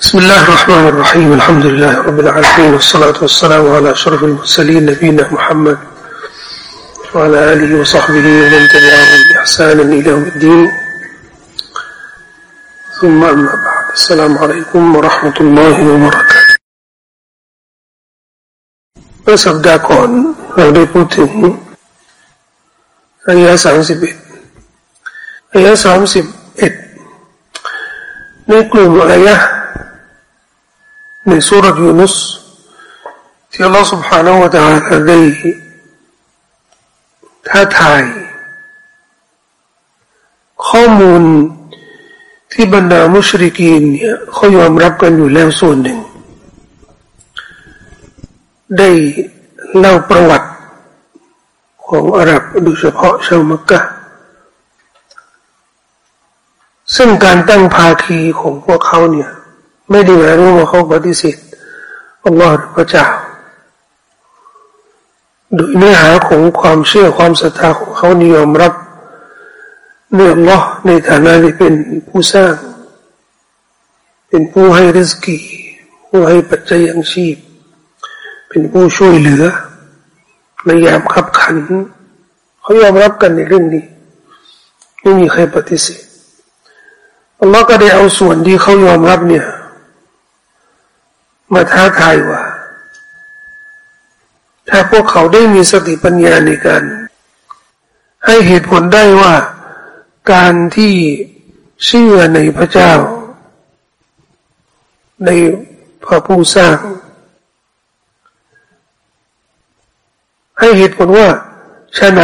بسم الله الرحمن الرحيم الحمد لله رب العالمين والصلاة والسلام على أشرف المرسلين نبينا محمد وعلى آله وصحبه ومن تبعهم بإحسان إلى يوم الدين ثم أما بعد السلام عليكم ورحمة الله وبركاته เมื่อสัปดาห์ก่อนเราได้พูดถึงอายะสามสิบเอ็ดอายะสามสิบเอ็ดในกลุ่มอายะ ในสุรยูนุสที่อัลลอฮฺ سبحانه และ تعالى ได้ท้าทายข้อมูลที่บรรดามุชริกีนเนี่ยเขายอมรับกันอยู่แล้วส่วนหนึ่ง ได้เล่าประวัติของอาหรับโดยเฉพาะชาวมักกะซึ่งการตั้งภาคีของพวกเขาเนี่ย ไม่ได้หมายรวมว่าเขาปฏิเสธอัลลอฮฺพระเจ้าโดยเนื้อหาของความเชื่อความศรัทธาของเขานิยมรับเนื้อลอในฐานะที่เป็นผู้สร้าง เป็นผู้ให้ริสกีผู้ให้ปัจจัยยังชีพ เป็นผู้ช่วยเหลือในยามขับขัน เขายอมรับกันในเรื่องนี้ไม่มีใครปฏิเสธอัลลอฮ์ก็ได้เอาส่วนที่เขายอมรับเนี่ย มาท้าทายว่า ถ้าพวกเขาได้มีสติปัญญาในการ ให้เหตุผลได้ว่า การที่เชื่อในพระเจ้า ในพระผู้สร้างให้เหตุผลว่าชะไหน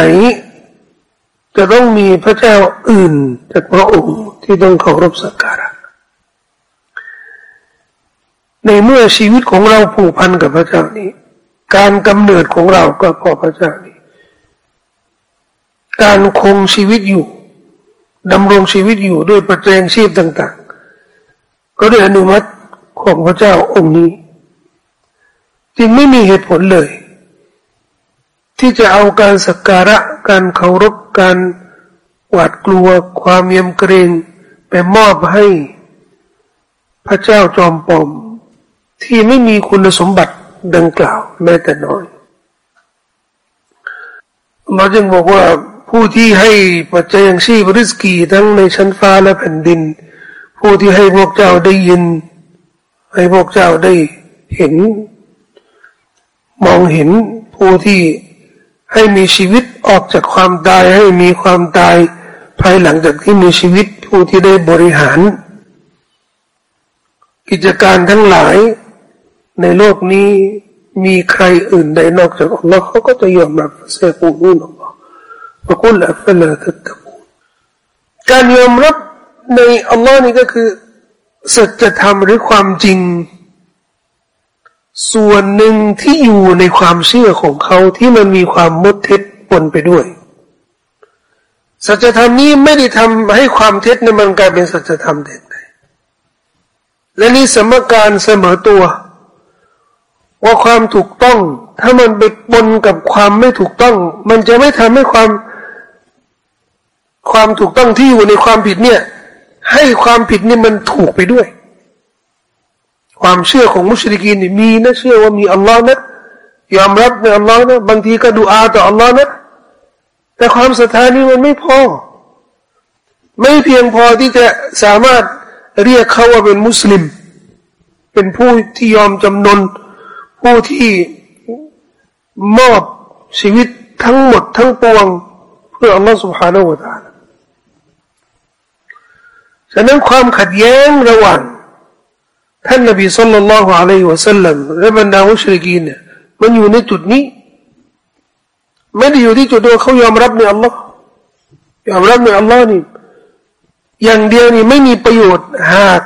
จะต้องมีพระเจ้าอื่นจากพระองค์ที่ต้องเคารพสักการะ ในเมื่อชีวิตของเราผูกพันกับพระเจ้านี้ การกำเนิดของเราก็พอพระเจ้านี้ การคงชีวิตอยู่ดำรงชีวิตอยู่ด้วยประเจงชีพต่าง ๆ ก็ด้วยอนุมัติของพระเจ้าองค์นี้ จึงไม่มีเหตุผลเลย ที่จะเอาการสักการะการเคารพการหวาดกลัวความเยียมเกรงไปมอบให้พระเจ้าจอมปลอม ที่ไม่มีคุณสมบัติดังกล่าวแม้แต่น้อยเราจึงบอกว่าผู้ที่ให้ปัจจัยย่างชีพริสกีทั้งในชั้นฟ้าและแผ่นดิน ผู้ที่ให้พวกเจ้าได้ยิน ให้พวกเจ้าได้เห็น มองเห็นผู้ที่ให้มีชีวิตออกจากความตายให้มีความตายภายหลังจากที่มีชีวิตผู้ที่ได้บริหาร กิจการทั้งหลาย ในโลกนี้มีใครอื่นใดนอกจากอัลลอฮ์เขาก็จะยอมรับเสกูนูนอัลลอฮ์พระคุณอัฟลาตัตะกูการยอมรับในอัลลอฮ์นี่ก็คือสัจธรรมหรือความจริง ส่วนหนึ่งที่อยู่ในความเชื่อของเขาที่มันมีความมดเท็จปนไปด้วย สัจธรรมนี้ไม่ได้ทำให้ความเท็จในมันกลายเป็นสัจธรรมเด็ดและนี่สมการเสมอตัว ว่าความถูกต้อง ถ้ามันไปปนกับความไม่ถูกต้อง มันจะไม่ทำให้ความความถูกต้องที่อยู่ในความผิดเนี่ย ให้ความผิดนี่มันถูกไปด้วย ความเชื่อของมุชริกีนนี่มีนะเชื่อว่ามีอัลลอฮ์นะยอมรับในอัลลอฮ์นะบางทีก็ดูอาต่ออัลลอฮ์นะแต่ความศรัทธานี่มันไม่พอ ไม่เพียงพอที่จะสามารถเรียกเขาว่าเป็นมุสลิม เป็นผู้ที่ยอมจำนน ผู้ที่มอบชีวิตทั้งหมดทั้งปวงเพื่ออัลลอฮฺ سبحانه และ تعالى ฉะนั้นความขัดแย้งระหว่างท่านนบีสุลต่านละฮ์อะลัยฮิวะสัลลัมและบรรดามุชริกีนเนี่ยมันอยู่ในจุดนี้ ไม่ได้อยู่ที่จุดที่เขายอมรับในอัลลอฮ์ยอมรับในอัลลอฮ์นี่อย่างเดียวนี่ไม่มีประโยชน์หาก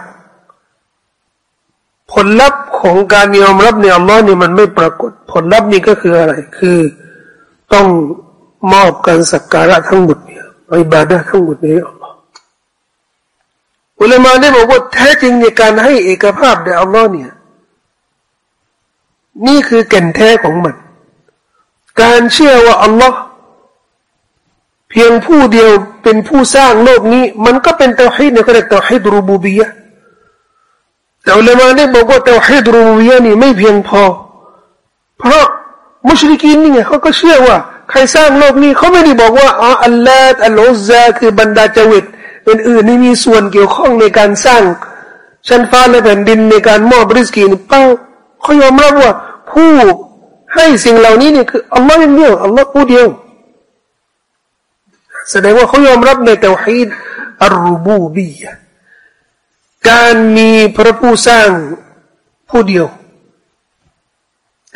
ผลลัพธ์ ของการยอมรับในอัลลอฮ์นี่มันไม่ปรากฏผลลัพธ์นี้ก็คืออะไร คือต้องมอบการสักการะทั้งหมดเนี่ยอิบาดะทั้งหมดนี้อัลลอฮ์อุลามาได้บอกว่าแท้จริงในการให้เอกภาพแด่อัลลอฮ์เนี่ย นี่คือแก่นแท้ของมัน การเชื่อว่าอัลลอฮ์เพียงผู้เดียวเป็นผู้สร้างโลกนี้ มันก็เป็นเตาฮีดในระดับเตาฮีดรูบูบียะ แต่อุลามาได้บอกว่าเตาฮีดรูบูบียะนี่ไม่เพียงพอ เพราะมุชริกินนี่ไงเขาก็เชื่อว่า ใครสร้างโลกนี้เขาไม่ได้บอกว่าอ๋ออัลลอฮ์อัลลอฮ์คือบรรดาเจว็ดอื่นๆนี่มีส่วนเกี่ยวข้องในการสร้าง ชั้นฟ้าและแผ่นดินในการมอบริสกีนี่เป้าเขายอมรับว่า ผู้ให้สิ่งเหล่านี้นี่คืออัลลอฮ์อย่างเดียวอัลลอฮ์ผู้เดียวแสดงว่าเขายอมรับในเตาฮีดอัลรูบูบีย การมีพระผู้สร้างผู้เดียว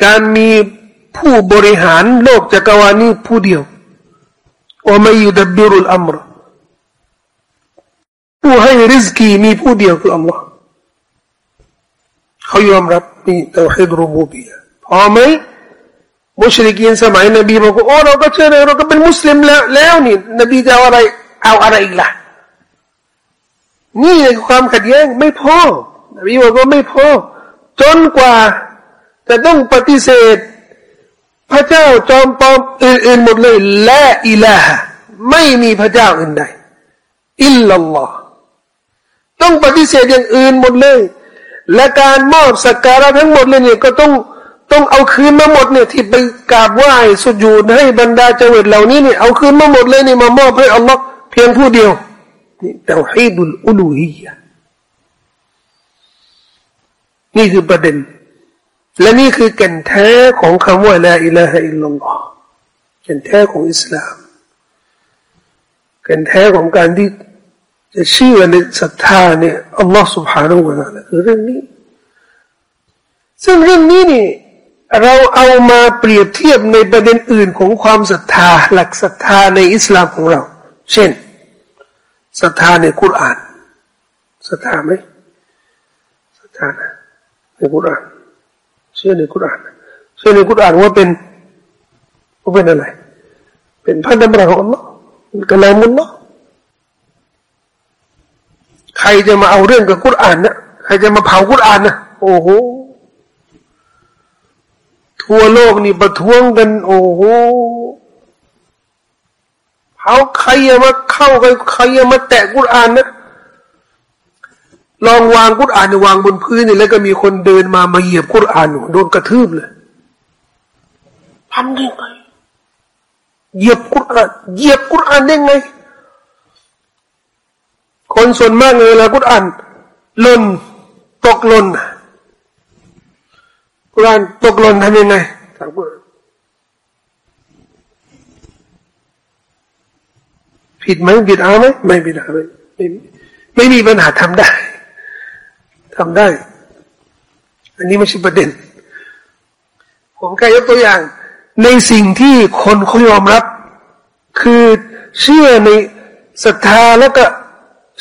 การมีผู้บริหารโลกจักรวาลนี้ผู้เดียวว่าไม่ยุดบิรุลอัมรผู้ให้ริสกีมีผู้เดียวคืออัลลอฮ์เขายอมรับมีเตาฮีดรูบูบียพอไหมมุชริกีนสมัยนบีบอกว่าโอ้เราก็เชื่อเราก็เป็นมุสลิมแล้วแล้วนี่นบีจะเอาอะไร เอาอะไรอีกล่ะ นี่ความขัดแย้งไม่พอนบีบอกว่าไม่พอจนกว่าจะต้องปฏิเสธ พระเจ้าจอมปลอมอื่นๆหมดเลยและอิลาไม่มีพระเจ้าอื่นใดอิลลัลลอฮ์ต้องปฏิเสธอย่างอื่นหมดเลย และการมอบสักการะทั้งหมดเลยเนี่ยก็ต้องต้องเอาคืนมาหมดเนี่ยที่ไปกราบไหว้สุญูดให้บรรดาเจวิตเหล่านี้เนี่ยเอาคืนมาหมดเลยเนี่ยมามอบให้อัลลอฮ์เพียงผู้เดียว เตาฮีดุลอุลูฮียนี่คือประเด็น และนี่คือแก่นแท้ของคำว่าละอิละฮะอิลลัลลอฮ์แก่นแท้ของอิสลามแก่นแท้ของการที่จะเชื่อในศรัทธาเนี่ยอัลลอฮ์ سبحانه และ تعالى คือเรื่องนี้ ซึ่งเรื่องนี้นี่เราเอามาเปรียบเทียบในประเด็นอื่นของความศรัทธา หลักศรัทธาในอิสลามของเรา เช่น ศรัทธาในกุรอานศรัทธาไหมศรัทธาในกุรอานเชื่อในกุรอานเชื่อในกุรอานว่าเป็นว่าเป็นอะไร เป็นพระดำรัสของอัลลอฮ์เป็นกลามุลลอฮ์ใครจะมาเอาเรื่องกับกุรอานนะใครจะมาเผากุรอานนะโอ้โหทั่วโลกนี่ประท้วงกัน โอ้โห เอาใครมาเข้าใครใครมาแตะกุรอานนะลองวางกุรอานวางบนพื้นนี่แล้วก็มีคนเดินมามาเหยียบกุรอานโดนกระทืบเลยทำยังไงเหยียบกุรอานเหยียบกุรอานได้ไง คนส่วนมากเลยละกุรอานล่นตกล่นกุรอานตกล่นทำยังไงถามกุรอาน ผิดไหมผิดอาไหมไม่ผิดอาไม่ไม่มีปัญหาทำได้ทำได้ อันนี้ไม่ใช่ประเด็น ผมแค่ยกตัวอย่าง ในสิ่งที่คนเขายอมรับ คือเชื่อในศรัทธาแล้วก็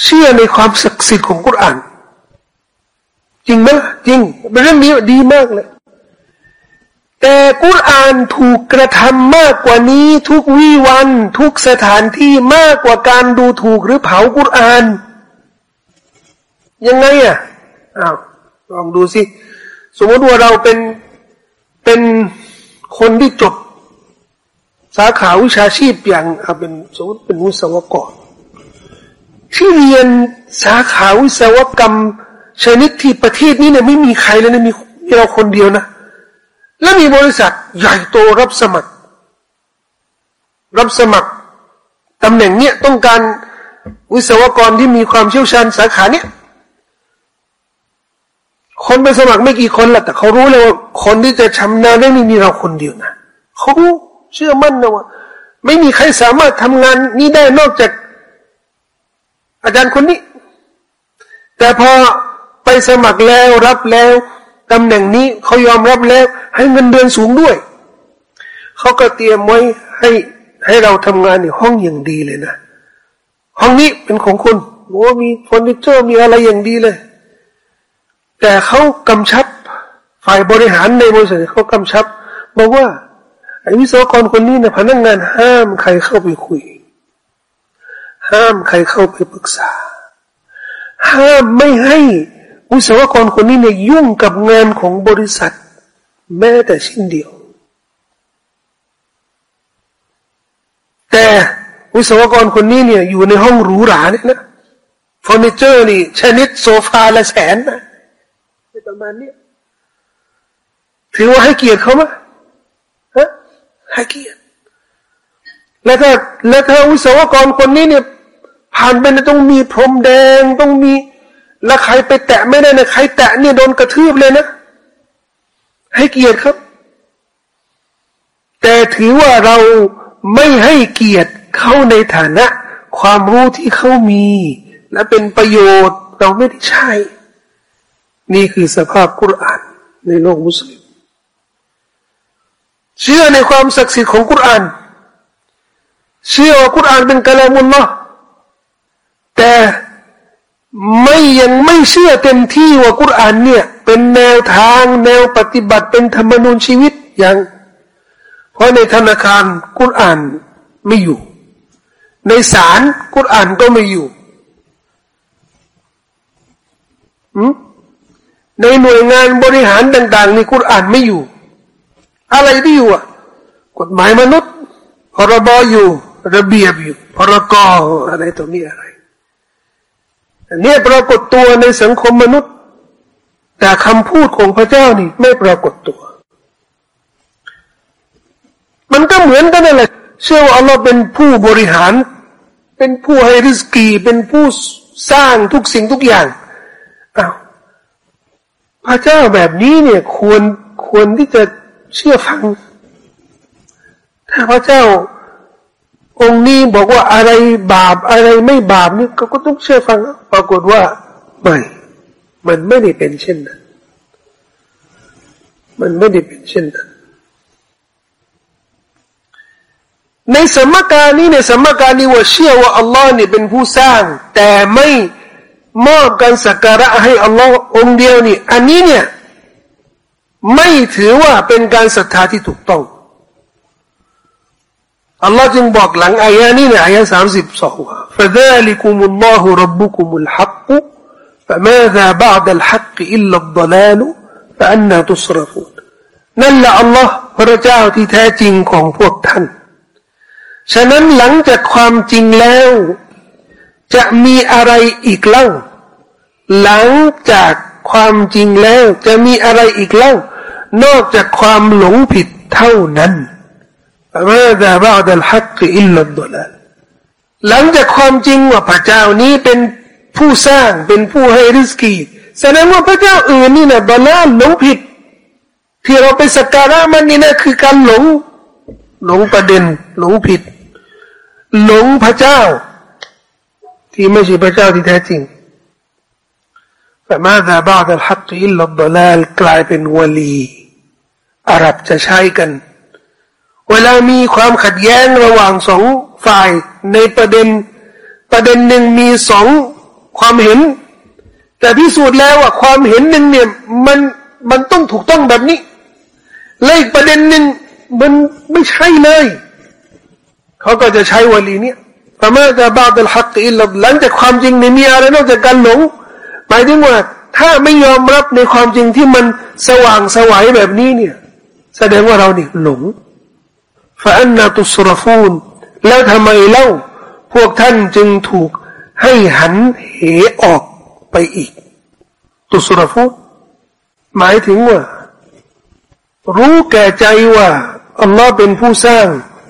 เชื่อในความศักดิ์สิทธิ์ของกุรอาน จริงไหมจริงเป็นเรื่องนี้ดีมากเลย แต่กุรอานถูกกระทำมากกว่านี้ทุกวี่วัน ทุกสถานที่มากกว่าการดูถูกหรือเผากุรอาน ยังไงอะอ้าวลองดูสิ สมมติว่าเราเป็นเป็นคนที่จบสาขาวิชาชีพอย่างเป็นสมมติเป็นวิศวกรที่เรียนสาขาวิศวกรรมชนิดที่ประเทศนี้เนี่ยไม่มีใครเลยนะมีเราคนเดียวนะ และมีบริษัทใหญ่โตรับสมัคร รับสมัครตำแหน่งเนี้ยต้องการวิศวกรที่มีความเชี่ยวชาญสาขาเนี้ยคนไปสมัครไม่กี่คนแหละแต่เขารู้เลยว่าคนที่จะชำนาญเรื่องนี้มีเราคนเดียวนะเขารู้เชื่อมั่นนะว่า ไม่มีใครสามารถทำงานนี้ได้นอกจาก อาจารย์คนนี้ แต่พอไปสมัครแล้วรับแล้วตำแหน่งนี้เขายอมรับแล้ว ให้เงินเดือนสูงด้วย เขาก็เตรียมไว้ให้ให้เราทำงานในห้องอย่างดีเลยนะ ห้องนี้เป็นของคุณโอ้มีเฟอร์นิเจอร์มีอะไรอย่างดีเลย แต่เขากำชับฝ่ายบริหารในบริษัทเขากำชับ บอกว่าไอ้วิศวกรคนนี้นี่ยพนักงงานห้ามใครเข้าไปคุย ห้ามใครเข้าไปปรึกษา ห้ามไม่ให้วิศวกรคนนี้เนี่ยยุ่งกับงานของบริษัท แม้แต่ชิ้นเดียว แต่วิศวกรคนนี้เนี่ย อยู่ในห้องหรูหราเนี่ยนะเฟอร์นิเจอร์นี่ ชนิดโซฟาละแสนนะประมาณนี้ถือว่าให้เกียรติเขาไหมฮะให้เกียรติแล้วถ้าแล้วถ้าวิศวกรคนนี้เนี่ย ผ่านไปนต้องมีพรมแดงต้องมี แล้วใครไปแตะไม่ได้นะใครแตะเนี่ยโดนกระทืบเลยนะ ให้เกียรติครับ แต่ถือว่าเราไม่ให้เกียรติเขาในฐานะ ความรู้ที่เขามี และเป็นประโยชน์เราไม่ได้ใช่นี่คือสภาพกุรอานในโลกมุสลิม เชื่อในความศักดิ์สิทธิ์ของกุรอาน เชื่อว่ากุรอานเป็นกลามุลลอฮ์แต่ ไม่ยังไม่เชื่อเต็มที่ว่ากุรอานเนี่ย เป็นแนวทางแนวปฏิบัติเป็นธรรมนูญชีวิตอย่างเพราะในธนาคารกุรอานไม่อยู่ ในศาลกุรอานก็ไม่อยู่ในหน่วยงานบริหารต่างๆในกุรอานไม่อยู่ อะไรที่อยู่อะกฎหมายมนุษย์พรบอยู่ ระเบียบอยู่พรกอะไรตัวนี้อะไร อันนี้ปรากฏตัวในสังคมมนุษย์ แต่คำพูดของพระเจ้านี่ ไม่ปรากฏตัว มันก็เหมือนกันนั่นแหละเชื่อว่าอัลลอฮ์เป็นผู้บริหาร เป็นผู้ให้ริสกี เป็นผู้สร้างทุกสิ่งทุกอย่างอ้าวพระเจ้าแบบนี้เนี่ยควรควรที่จะเชื่อฟัง ถ้าพระเจ้า องค์นี้บอกว่าอะไรบาปอะไรไม่บาปนี่ก็ต้องเชื่อฟัง ปรากฏว่าไม่มันไม่ได้เป็นเช่นนั้น มันไม่ได้เป็นเช่นนั้น ในสมการนี้ในสมการนี้ว่าเชื่อว่าอัลลอฮ์นี่เป็นผู้สร้าง แต่ไม่มอบการสักการะให้อัลลอฮ์องเดียวนี่ อันนี้เนี่ย ไม่ถือว่าเป็นการศรัทธาที่ถูกต้อง อัลลอฮ์จึงบอกหลังอายะนี้เนี่ยอายะสามสิบสอง فذلكم الله ربكم الحق فماذا بعد الحق إلا الضلال فأنا تصرفون นั่นแหละอัลลอฮ์พระเจ้าที่แท้จริงของพวกท่าน ฉะนั้นหลังจากความจริงแล้ว จะมีอะไรอีกเล่า หลังจากความจริงแล้ว จะมีอะไรอีกเล่า นอกจากความหลงผิดเท่านั้น فماذا بعد الحق إلا الضلال หลังจากความจริงว่าพระเจ้านี้เป็นผู้สร้างเป็นผู้ให้ริสกีแสดงว่าพระเจ้าอื่นนี่นะดอลลาร์หลงผิด ที่เราไปสักการะมันนี่นะคือการหลง หลงประเด็น หลงผิด หลงพระเจ้า ที่ไม่ใช่พระเจ้าที่แท้จริงแต่มาแต่บ้าแต่ฮักอิลลัดดลาลกลายเป็นวลีอาหรับจะใช้กัน เวลามีความขัดแย้งระหว่างสองฝ่ายในประเด็น ประเด็นหนึ่งมีสองความเห็น แต่พิสูจน์แล้วว่าความเห็นหนึ่งเนี่ยมันมันต้องถูกต้องแบบนี้และอีกประเด็นหนึ่งมันไม่ใช่เลยเขาก็จะใช้วลีนี้พระมาจะบาตลฮักอิลลัหลังจากความจริงในมีอะไรนอกจากการหลงหมายถึงว่า ถ้าไม่ยอมรับในความจริงที่มันสว่างสวัยแบบนี้เนี่ย แสดงว่าเราเนี่ยหลง ฟะอันนาตุสรฟูนแล้วทำไมเล่า พวกท่านจึงถูกให้หันเหออกไปอีก ตุสรฟูนหมายถึงว่า รู้แก่ใจว่าอัลลอฮ์เป็นผู้สร้าง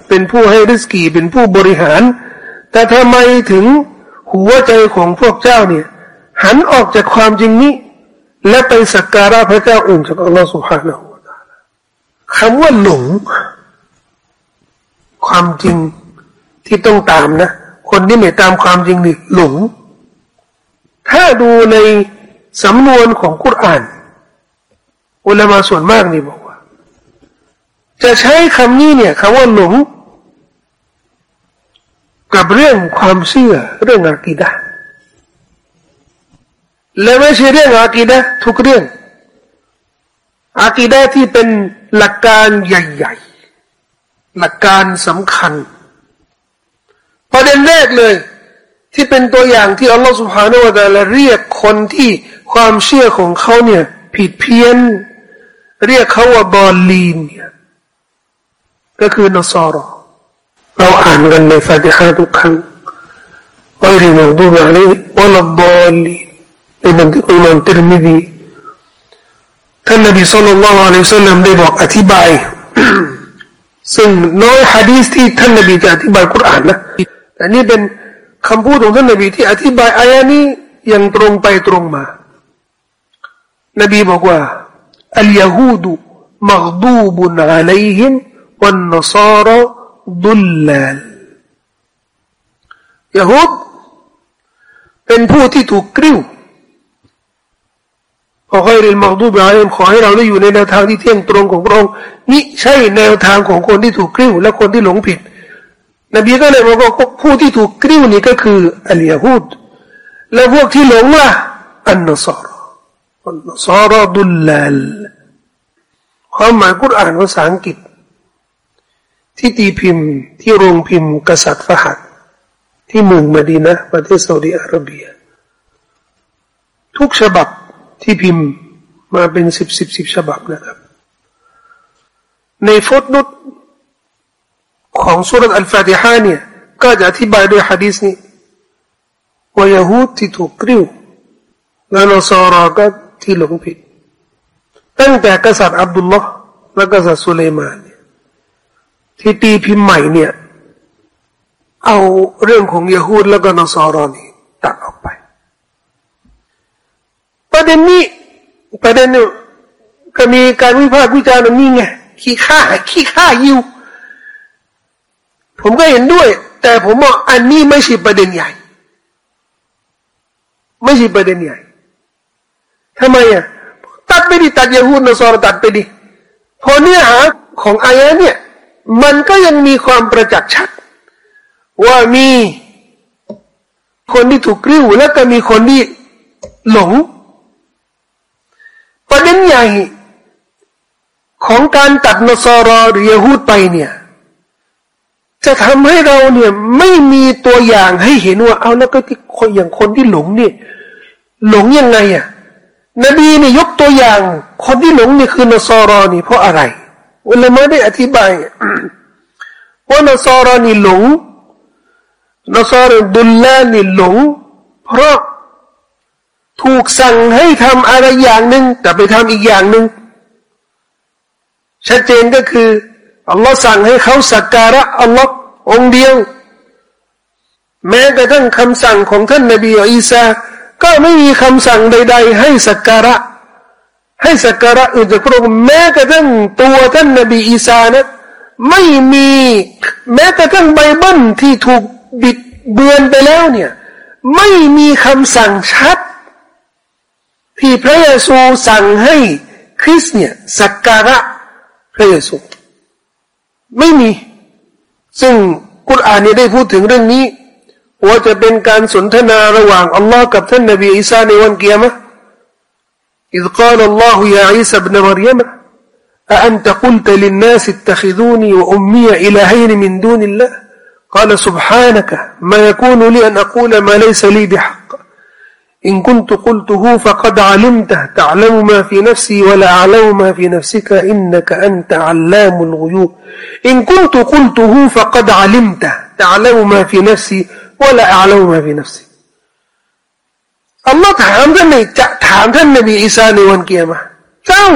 เป็นผู้ให้ริสกีเป็นผู้บริหาร แต่ทำไมถึงหัวใจของพวกเจ้าเนี่ย หันออกจากความจริงนี้ และไปสักการะพระเจ้าอื่นจากอัลลอฮ์สุบฮานาหูคำว่าหลง ความจริงที่ต้องตามนะ คนที่ไม่ตามความจริงนี่หลง ถ้าดูในสำนวนของกุรอานอุลามาส่วนมากนี่บอกว่า จะใช้คำนี้เนี่ยคำว่าหลง กับเรื่องความเชื่อเรื่องอากีดะและไม่ใช่เรื่องอากีดะทุกเรื่องอากีดะที่เป็นหลักการใหญ่ หลักการสำคัญ ประเด็นแรกเลย ที่เป็นตัวอย่างที่อัลลอฮฺสุบฮานาอัลลอฮเรียกคนที่ความเชื่อของเขาเนี่ย ผิดเพี้ยน เรียกเขาว่าบอลลีนเนี่ยก็คือนอสอรอเราอ่านกันในฟาติฮะทุกครั้งว่าเรียนดูแบบนี้ว่าลบอลลีในบันทึกอิมามติรมิดีท่านนบีสุลต่านละอัลลอฮฺสัลลัมได้บอกอธิบาย ซึ่งน้อยฮะดีสที่ท่านนบีจะอธิบายกุรอานนะแต่นี่เป็นคำพูดของท่านนบีที่อธิบายอายะนี้อย่างตรงไปตรงมา นบีบอกว่าอัลยาฮูดมักดูบุนอะลัยฮิมวันนซาระดุลลาลยาฮูดเป็นผู้ที่ถูกกริ้ว ขอให้เรียนมักดูบาเลมขอให้เราได้อยู่ในแนวทางที่เที่ยงตรงของพระองค์นี่ใช่แนวทางของคนที่ถูกกริ้วและคนที่หลงผิด นบีก็เลยบอกว่าผู้ที่ถูกกริ้วนี่ก็คืออัลยาฮูดและพวกที่หลงล่ะอันนสารอันนสารดุลลลความหมายกุรอานภาษาอังกฤษ ที่ตีพิมพ์ที่โรงพิมพ์กษัตริย์ฟหัดที่เมืองมดีนะประเทศซาอุดิอาระเบีย ทุกฉบับ ที่พิมพ์มาเป็นสิบสิบสิบฉบับนะครับ ในฟุตนุตของสุรษอัลฟาติฮาเนี่ยก็จะอธิบายด้วยฮะดีษนี้ว่ายาฮูดที่ถูกกริ้วและนอสาราก็ที่หลงผิด ตั้งแต่กษัตริย์อับดุลลอฮ์และกษัตริย์สุเลมานที่ตีพิมพ์ใหม่เนี่ย เอาเรื่องของยาฮูดแล้วก็นอสารอนี่ตัดออกไป ประเด็นนี้ประเด็นนี้ก็มีการวิพากษ์วิจารณ์นี่ไงขี้ข้าขี้ข้ายิว ผมก็เห็นด้วย แต่ผมว่าอันนี้ไม่ใช่ประเด็นใหญ่ ไม่ใช่ประเด็นใหญ่ทำไมอะตัดไปดิตัดยาฮูดนอสรตัดไปดิพอเนื้อหาของอายะเนี่ย มันก็ยังมีความประจักษ์ชัด ว่ามีคนที่ถูกกริ้วแล้วก็มีคนที่หลง ประเด็นใหญ่ของการตัดนสรอหรือยาฮูดไปเนี่ย จะทำให้เราเนี่ยไม่มีตัวอย่างให้เห็นว่าเอาแล้วก็ที่คนอย่างคนที่หลงเนี่ยหลงยังไงอะนบีเนี่ยยกตัวอย่าง คนที่หลงเนี่ยคือนสรอนี่เพราะอะไรอุลามะได้อธิบายว่านสรอนี่หลงนสรดุลลานี่หลง เพราะ ถูกสั่งให้ทำอะไรอย่างหนึ่งแต่ไปทำอีกอย่างหนึ่งชัดเจนก็คืออัลลอฮ์สั่งให้เขาสักการะอัลลอฮ์องเดียว แม้แต่ทั้งคำสั่งของท่านนบีอีสาก็ไม่มีคำสั่งใด ๆ ให้สักการะ ให้สักการะอื่นจากพระองค์แม้กระทั่งตัวท่านนบีอีสานะไม่มีแม้แต่ทั้งไบเบิลที่ถูกบิดเบือนไปแล้วเนี่ย ไม่มีคำสั่งชัด ที่พระเยซูสั่งให้คริสเนี่ยสักการะพระเยซูไม่มี ซึ่งกุรอานเนี่ยได้พูดถึงเรื่องนี้ว่าจะเป็นการสนทนาระหว่างอัลลอฮ์กับท่านนบีอีสาในวันเกียรติ إذ قال الله يا عيسى ابن مريم أأنت قلت للناس اتخذوني وأمي إلهين من دون الله قال سبحانك ما يكون لي أن أقول ما ليس لي بحق إن كنت قلته فقد علمته تعلم ما في نفسي ولا أعلم ما في نفسك إنك أنت علام الغيوب إن كنت قلته فقد علمته تعلم ما في نفسي ولا أعلم ما في نفسي อัลลอฮ์ถามท่านในจะถามท่านนบีอีสาในวันเกียรมาเจ้า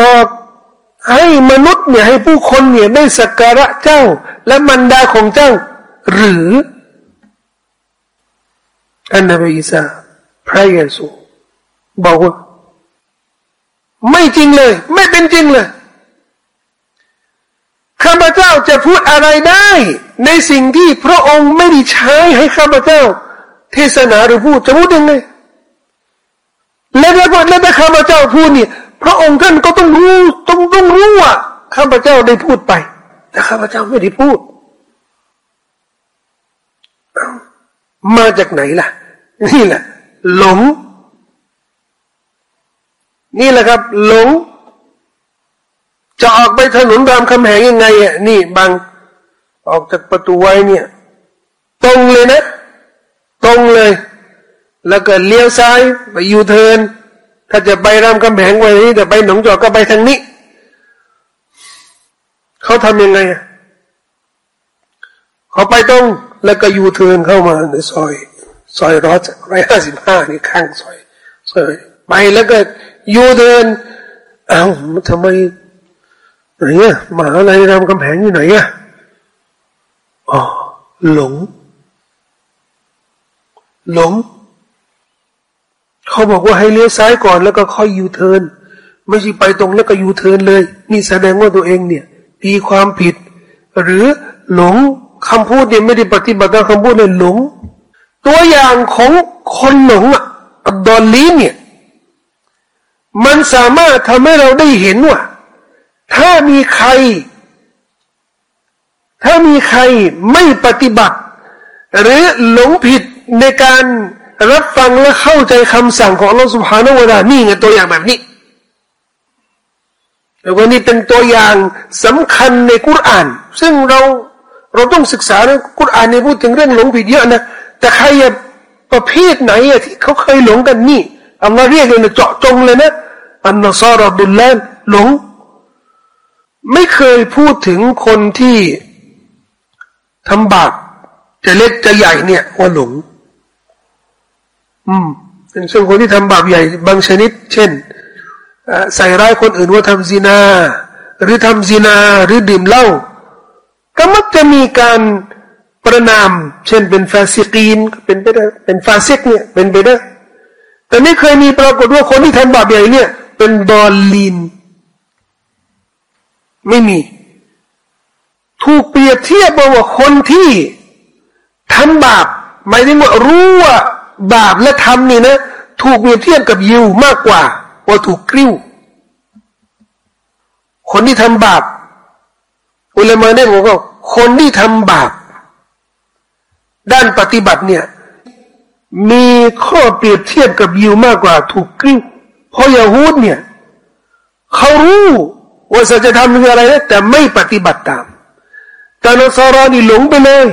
บอกให้มนุษย์เนี่ยให้ผู้คนเนี่ยได้สักการะเจ้า และมันดาของเจ้า หรือ อันนบีอีสาพระเยซูบอกว่า ไม่จริงเลย ไม่เป็นจริงเลยข้าพเจ้าจะพูดอะไรได้ ในสิ่งที่พระองค์ไม่ได้ใช้ให้ข้าพเจ้า เทศนาหรือพูดจะพูดยังไงและถ้าและถ้าข้าพเจ้าพูดเนี่ยพระองค์ท่านก็ต้องรู้ต้องต้องรู้ว่าข้าพเจ้าได้พูดไป แต่ข้าพเจ้าไม่ได้พูด มาจากไหนล่ะ นี่แหละ หลง นี่แหละครับ หลง จะออกไปถนนรามคำแหงยังไงอะนี่บางออกจากประตูไว้เนี่ย ตรงเลยนะ ตรงเลย แล้วก็เลี้ยวซ้ายไปยูเทิร์นถ้าจะไปรามคำแหงไว้นี่แต่ไปหนองจอกก็ไปทางนี้เขาทำยังไงอะเขาไปตรงแล้วก็ยูเทิร์นเข้ามาในซอย ซอยร้อยร้อยห้าสิบห้านี่ข้างซอยซอยไปแล้วก็ยูเทิร์นเอ้าทำไมไหนอะมหาลัยรามคำแหงอยู่ไหนอะอ๋อหลง หลง เขาบอกว่าให้เลี้ยวซ้ายก่อนแล้วก็ค่อยยูเทิร์นไม่ใช่ไปตรงแล้วก็ยูเทิร์นเลย นี่แสดงว่าตัวเองเนี่ยตีความผิด หรือหลงคำพูดเนี่ยไม่ได้ปฏิบัติตามคำพูดเนี่ยหลง ตัวอย่างของคนหลงอะดอลลีเนี่ย มันสามารถทำให้เราได้เห็นว่า ถ้ามีใคร ถ้ามีใครไม่ปฏิบัติ หรือหลงผิดในการรับฟังและเข้าใจคำสั่งของอัลลอฮฺสุบฮานาวะดานี่ไงตัวอย่างแบบนี้แล้วก็นี่เป็นตัวอย่างสำคัญในกุราน ซึ่งเราเราต้องศึกษาในกุรานในพูดถึงเรื่องหลงผิดเยอะนะ แต่ใครประเภทไหนที่เขาเคยหลงกันนี่อัลลอฮ์เรียกเลยนะเจาะจงเลยนะالنصارى ضالين หลง ไม่เคยพูดถึงคนที่ทำบาปจะเล็กจะใหญ่เนี่ยว่าหลง อืมเป็นส่วนคนที่ทำบาปใหญ่ บางชนิด เช่นใส่ร้ายคนอื่นว่าทำซีนา หรือทำซีนา หรือดื่มเหล้าก็มักจะมีการ ประณาม เช่นเป็น فاسقين เป็นไปได้เป็น فاسق เนี่ยเป็นไปได้แต่ไม่เคยมีปรากฏว่าคนที่ทำบาปใหญ่เนี่ย เป็น ضالين ไม่มี ถูกเปรียบเทียบว่าคนที่ทำบาปหมายถึงว่ารู้ว่าบาปและทำนี่นะ ถูกเปรียบเทียบกับยิวมากกว่า ว่าถูกกริ้ว คนที่ทำบาปอุลามาเนี่ยบอกว่าคนที่ทำบาป ด้านปฏิบัติเนี่ย มีข้อเปรียบเทียบกับยิวมากกว่าถูกกริ้วเพราะยาฮูดเนี่ยเขารู้ว่าสัจธรรมคืออะไรนะแต่ไม่ปฏิบัติตาม แต่นสรานี่หลงไปเลย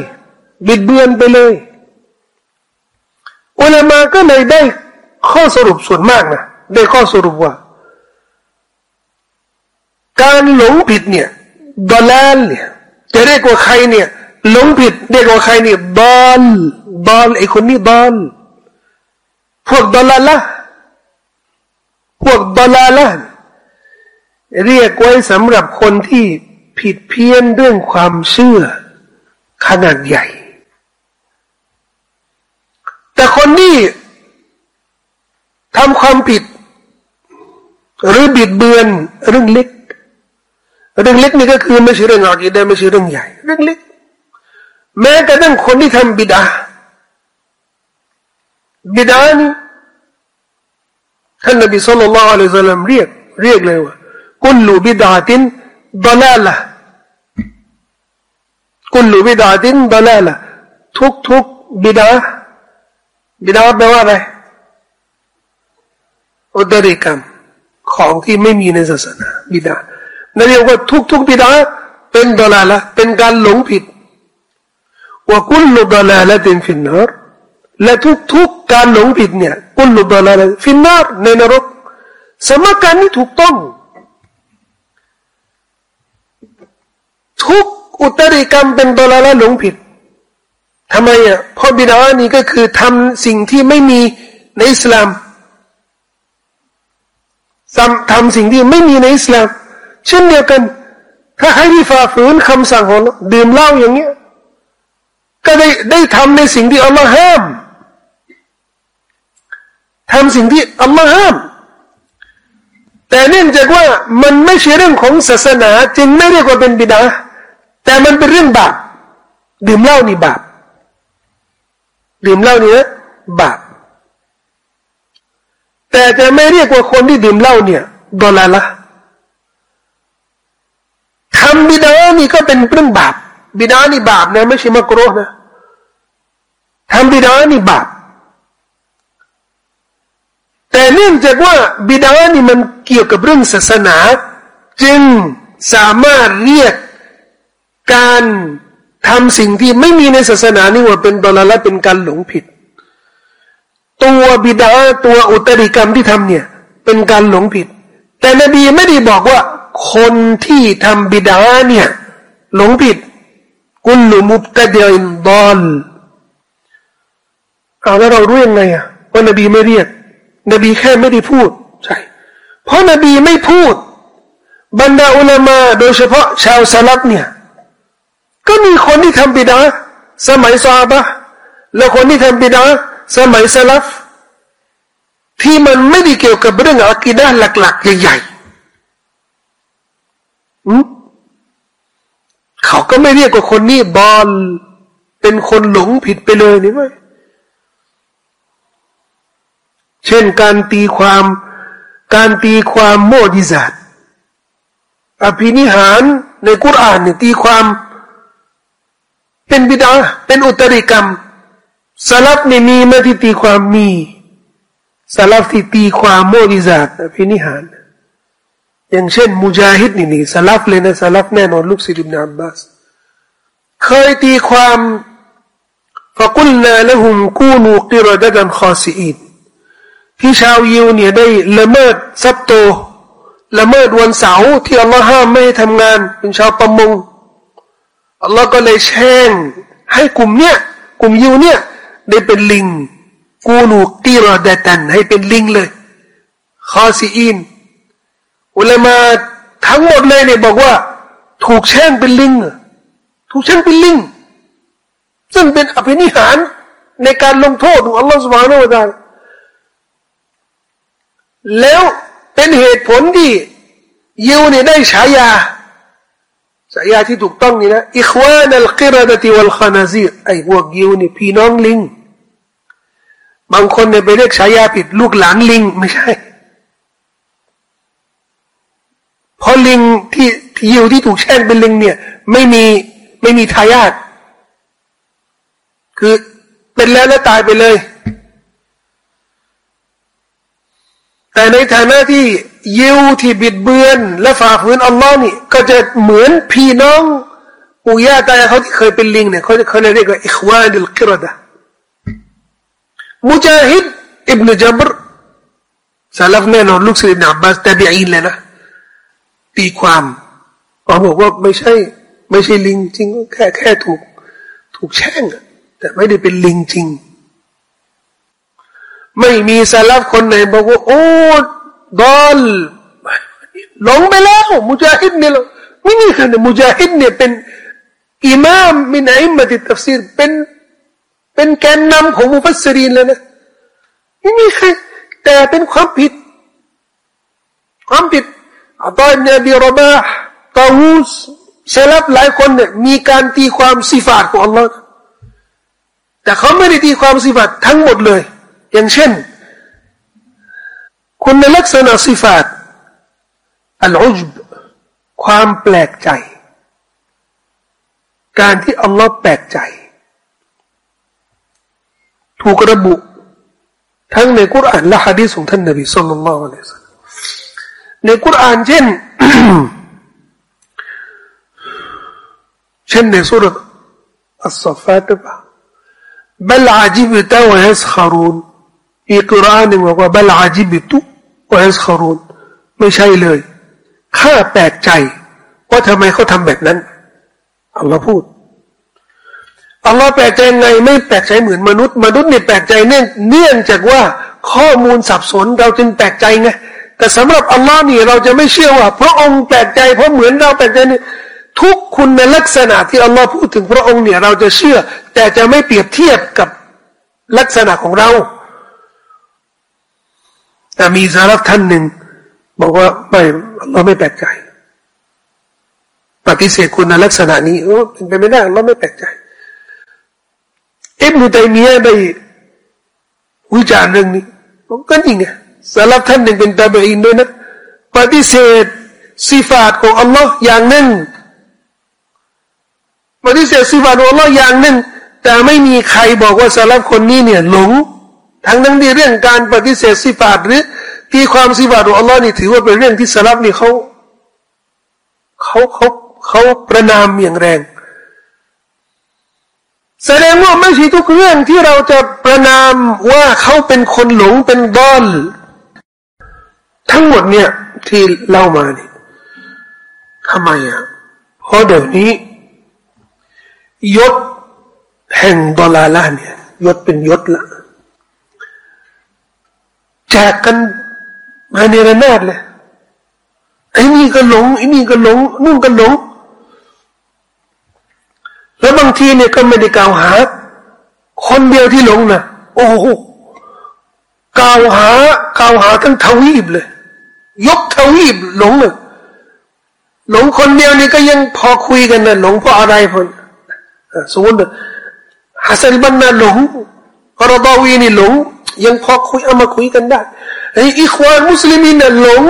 บิดเบือนไปเลยอุลามาก็เลยได้ข้อสรุปส่วนมากนะได้ข้อสรุปว่า การหลงผิดเนี่ยดอลลาร์เนี่ยจะเรียกว่าใครเนี่ย หลงผิดเรียกว่าใครเนี่ยบอลบอลไอคนนี้บอลพวกดอลลาร์ละพวกดอลลาร์ละเรียกไว้สำหรับคนที่ผิดเพี้ยนเรื่องความเชื่อ ขนาดใหญ่ แต่คนที่ทำความผิด หรือบิดเบือนเรื่องเล็ก เรื่องเล็กนี่ก็คือไม่ใช่เรื่องอากีได้ไม่ใช่เรื่องใหญ่ เรื่องเล็ก แม้กระทั่งคนที่ทำบิดาบิดานี่ท่านนบีสุลต่านละอัลลอฮฺสัลลัมเรียกเรียกเลยว่ากุลูบิดาตินดลาละกุลูบิดาตินดลาละทุกทุกบิดาบิดาแปลว่าอะไรอุตริกรรมของที่ไม่มีในศาสนาบิดานั่นเรียกว่าทุกทุกบิดาเป็นดลาละเป็นการหลงผิด ว่ากุลดลาละตินฟินนารและทุกทุกการหลงผิดเนี่ยกุลดลาละฟินนารในนรก สมการนี้ถูกต้อง ทุกอุตริกรรมเป็นดลาละหลงผิดทำไมอะเพราะบิดานี่ก็คือทำสิ่งที่ไม่มีในอิสลามทำทำสิ่งที่ไม่มีในอิสลาม เช่นเดียวกัน ถ้าใครที่ฝ่าฝืนคำสั่งของดื่มเหล้าอย่างเงี้ย ก็ได้ได้ทำในสิ่งที่อัลลอฮ์ห้ามทำสิ่งที่อัลลอฮ์ห้าม แต่เนื่องจากว่ามันไม่ใช่เรื่องของศาสนา จึงไม่เรียกว่าเป็นบิดาแต่มันเป็นเรื่องบาปดื่มเหล้านี่บาปดื่มเหล้านี่นะบาปแต่จะไม่เรียกว่าคนที่ดื่มเหล้าเนี่ยดอลลาละทำบิดานี่ก็เป็นเรื่องบาป บิดานี่บาปนะไม่ใช่มากรนะทำบิดานี่บาปแต่เนื่องจากว่าบิดานี่มันเกี่ยวกับเรื่องศาสนา จึงสามารถเรียกการทำสิ่งที่ไม่มีในศาสนานี่ว่าเป็นดอลลาละเป็นการหลงผิด ตัวบิดาตัวอุตริกรรมที่ทำเนี่ยเป็นการหลงผิด แต่นบีไม่ได้บอกว่าคนที่ทำบิดาเนี่ยหลงผิด กุลมุบตะเดียนดอนเอาแล้วเรารู้ยังไงอะว่านบีไม่เรียก นบีแค่ไม่ได้พูดใช่เพราะนบีไม่พูด บรรดาอุลามา โดยเฉพาะชาวสลับเนี่ย ก็มีคนที่ทำบิดาสมัยซาบะแล้วคนที่ทำบิดาสมัยสลับที่มันไม่ได้เกี่ยวกับเรื่องอักีดะหลัก ๆ ใหญ่ๆ เขาก็ไม่เรียกว่าคนนี้บอลเป็นคนหลงผิดไปเลยนี่ไหมเช่นการตีความการตีความโมดิซาตอภินิหารในกุรอานเนี่ยตีความเป็นบิดาเป็นอุตริกรรมสลับนี่มีมาที่ตีความมีสลับที่ตีความโมดิซาตอภินิหาร อย่างเช่นมุจาฮิดนี่นี่สลับเลยนะสลับแน่นอนลูกศิษย์อิบนาบัสเคยตีความفقلنا لهم كونوا قردة خاسئين ที่ชาวยิวเนี่ยได้ละเมิดซับโตละเมิดวันเสาร์ที่อัลลอฮ์ห้ามไม่ให้ทำงาน เป็นชาวประมงอัลลอฮ์ก็เลยแช่งให้กลุ่มเนี้ยกลุ่มยิวเนี่ยได้เป็นลิง كونوا قردة ให้เป็นลิงเลย خاسئين อุลามาทั้งหมดเลยเนี่ยบอกว่า ถูกแช่งเป็นลิงถูกแช่งเป็นลิงซึ่งเป็นอภินิหารในการลงโทษของอัลลอฮฺสุบฮานาอัลลอฮฺแล้วเป็นเหตุผลที่ยิวเนี่ยได้ฉายาฉายาที่ถูกต้องนี่นะอิควานัลกิรดติวัลขานาซีไอ้พวกยิวนี่ยพี่น้องลิง บางคนเนี่ยไปเรียกฉายาผิดลูกหลานลิง ไม่ใช่ เพราะลิงที่ที่ยิวที่ถูกแช่งเป็นลิงเนี่ย ไม่มีไม่มีทายาทคือเป็นแล้วแล้วตายไปเลย แต่ในฐานะที่ยิวที่บิดเบือน และฝ่าฝืนอัลลอฮ์นี่ก็จะเหมือนพี่น้องปู่ย่าตายเขาที่เคยเป็นลิงเนี่ยเขาเขาเรียกว่าอิควานิลกิรดะมุจาฮิดอิบนจับรสาลฟแน่นอนลูกศิษย์นับบาสตาบีอินเลยนะ ตีความเขาบอกว่าไม่ใช่ ไม่ใช่ลิงจริงแค่แค่ถูก ถูกแช่งแต่ไม่ได้เป็นลิงจริง ไม่มีสลับคนไหนบอกว่า โอ้ดอลหลงไปแล้ว มุจาฮิดเนี่ยไม่มีใครเนี่ยมุจาฮิดเนี่ยเป็นอิมามมินอิมมติตัฟซีรเป็นเป็นแกนนำของมุฟัสซีนเลยนะไม่มีใครแต่เป็นความผิด ความผิด อัตอยเนี่ยบิรบาตาวูสเซลับหลายคนเนี่ยมีการตีความสิฟาตของอัลลอฮ์แต่เขาไม่ได้ตีความสิฟาตทั้งหมดเลย อย่างเช่น คุณลักษณะสิฟาตอัลอุจบความแปลกใจ การที่อัลลอฮ์แปลกใจ ถูกระบุ ทั้งในกุรอานและฮะดีษของท่านนบีสุลต่านละอัลลอฮฺ ในคุรอานเช่น เช่นในสุรษอัลสฟาตบะบลอาจิบตะวะยัสขรุนอีกรานหนึ่งบอกว่าบลอาจิบตุวะยัสขรุนไม่ใช่เลยข้าแปลกใจ ว่าทำไมเขาทำแบบนั้นอัลลอฮ์พูดอัลลอฮ์แปลกใจไงไม่แปลกใจเหมือนมนุษย์ มนุษย์เนี่ยแปลกใจเนื่อเนื่องจากว่าข้อมูลสับสนเราจึงแปลกใจไง แต่สำหรับอัลลอฮ์นี่เราจะไม่เชื่อว่า พระองค์แปลกใจเพราะเหมือนเราแปลกใจนี่ทุกคุณในลักษณะที่อัลลอฮ์พูดถึงพระองค์เนี่ยเราจะเชื่อ แต่จะไม่เปรียบเทียบกับลักษณะของเรา แต่มีสารักท่านหนึ่งบอกว่าไม่เราไม่แปลกใจปฏิเสธคุณในลักษณะนี้โอ้เป็นไปไม่ได้เราไม่แปลกใจเอิบนุตัยมียได้วิจารณ์เรื่องนี้ก็จริงไง สารักท่านหนึ่งเป็นตาบอินด้วยนะปฏิเสธสิฟาตของอัลลอฮ์อย่างหนึ่งปฏิเสธสิฟาตของอัลลอฮ์อย่างหนึ่ง แต่ไม่มีใครบอกว่าสารักคนนี้เนี่ยหลง ทั้งนั้นที่เรื่องการปฏิเสธสิฟาตหรือที่ความสิฟาตของอัลลอฮ์นี่ถือว่าเป็นเรื่องที่สลับนี่เขาเขาเขาเขาประนามอย่างแรง แสดงว่าไม่ใช่ทุกเรื่องที่เราจะประนามว่าเขาเป็นคนหลงเป็นดอน ทั้งหมดเนี่ยที่เล่ามานี่ทำไมอะเพราะเดี๋ยวนี้ ยศแห่งดอลลาร์เนี่ยยศเป็นยศละแจกกันมาเนระนาดเลยไอ้นี่ก็หลงไอ้นี่ก็หลงนู่นก็หลง แล้วบางทีเนี่ยก็ไม่ได้กล่าวหา คนเดียวที่หลงนะโอ้โหกล่าวหากล่าวหาทั้งทวีปเลย ยกทวีปหลงเลยหลงคนเดียวนี่ก็ยังพอคุยกันนะหลงเพราะอะไรพนสมมติฮัสซันบันนาหลงก็อรฎอวีนี่หลง ยังพอคุยเอามาคุยกันได้ไอ้อิควานมุสลิมินน่ะหลง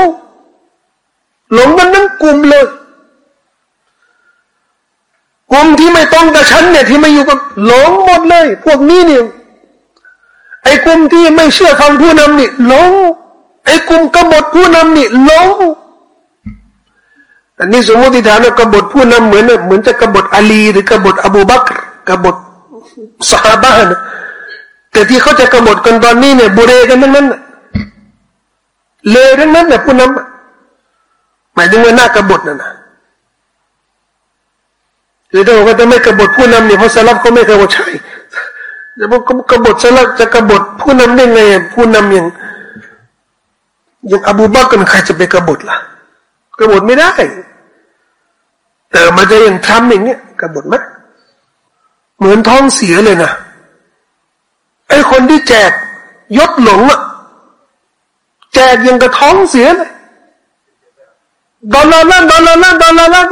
หลงมันนั่งกลุ่มเลยกลุ่มที่ไม่ต้องกับฉันเนี่ยที่ไม่อยู่กับหลงหมดเลย พวกนี้เนี่ยไอ้กลุ่มที่ไม่เชื่อคำผู้นำนี่หลง ไอ้กลุ่มกบฏผู้นำนี่หลงอันนี้สมมติฐานว่ากบฏผู้นำเหมือนเหมือนจะกบฏอาลีหรือกบฏอบูบักรกบฏสฮาบะนะแต่ที่เขาจะกบฏกันตอนนี้เนี่ยบุเรกันทั้งนั้นเลยทั้งนั้นเนี่ยผู้นำหมายถึงว่าหน้ากบฏนั่นนะหรือถ้าบอกว่าจะไม่กบฏผู้นำเนี่ยเพราะสลับเขาไม่กบฏใช่จะบอกกบฏสลับจะกบฏผู้นำได้ไงผู้นำอย่าง อย่างอบูบักรใครจะไปกบฏล่ะกบฏไม่ได้ แต่มันจะยังทำอย่างเงี้ยกบฏไหมเหมือนท้องเสียเลยนะไอ้คนที่แจกยศหลงอะแจกยังกระท้องเสียเลยดอลลาร์นั่นดอลลาร์นั่นดอลลาร์นั่น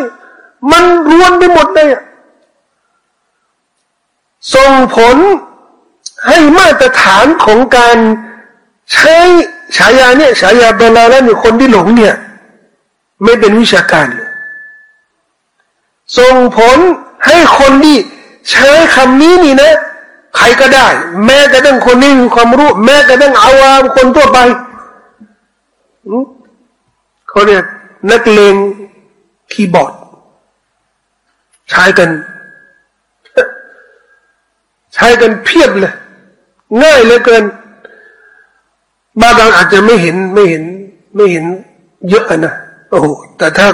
มันรวนไปหมดเลยอะส่งผลให้มาตรฐานของการใช้ ฉายาเนี่ยฉายาดอลลาร์นั่นคนที่หลงเนี่ย ไม่เป็นวิชาการเลยส่งผลให้คนที่ใช้คำนี้นี่นะ ใครก็ได้ แม้กระทั่งคนนี้มีความรู้ แม้กระทั่งอาวามคนทั่วไปเขาเรียกนักเลงคีย์บอร์ด ใช้กัน ใช้กันเพียบเลย ง่ายเหลือเกิน บ้างครั้งอาจจะไม่เห็นไม่เห็นไม่เห็นเยอะนะโอ้โหแต่ถ้า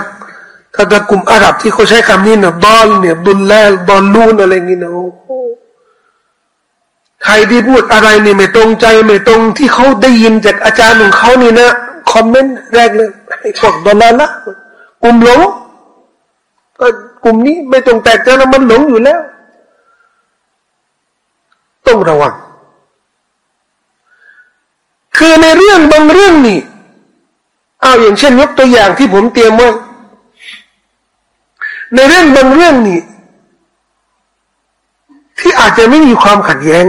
ถ้าถ้ากลุ่มอาหรับที่เขาใช้คำนี้นะบอลเนี่ยบุลแลบอลลูนอะไรอย่างนี้นะโอ้โหใครที่พูดอะไรนี่ไม่ตรงใจไม่ตรงที่เขาได้ยินจากอาจารย์ของเขานี่นะคอมเมนต์แรกเลยไอ้พวกดอลลาร์ละกลุ่มหลงก็กลุ่มนี้ไม่ตรงแตกใจแล้วมันหลงอยู่แล้ว ต้องระวัง คือในเรื่องบางเรื่องนี่เอาอย่างเช่นยกตัวอย่างที่ผมเตรียมไว้ในเรื่องบางเรื่องนี่ที่อาจจะไม่มีความขัดแย้ง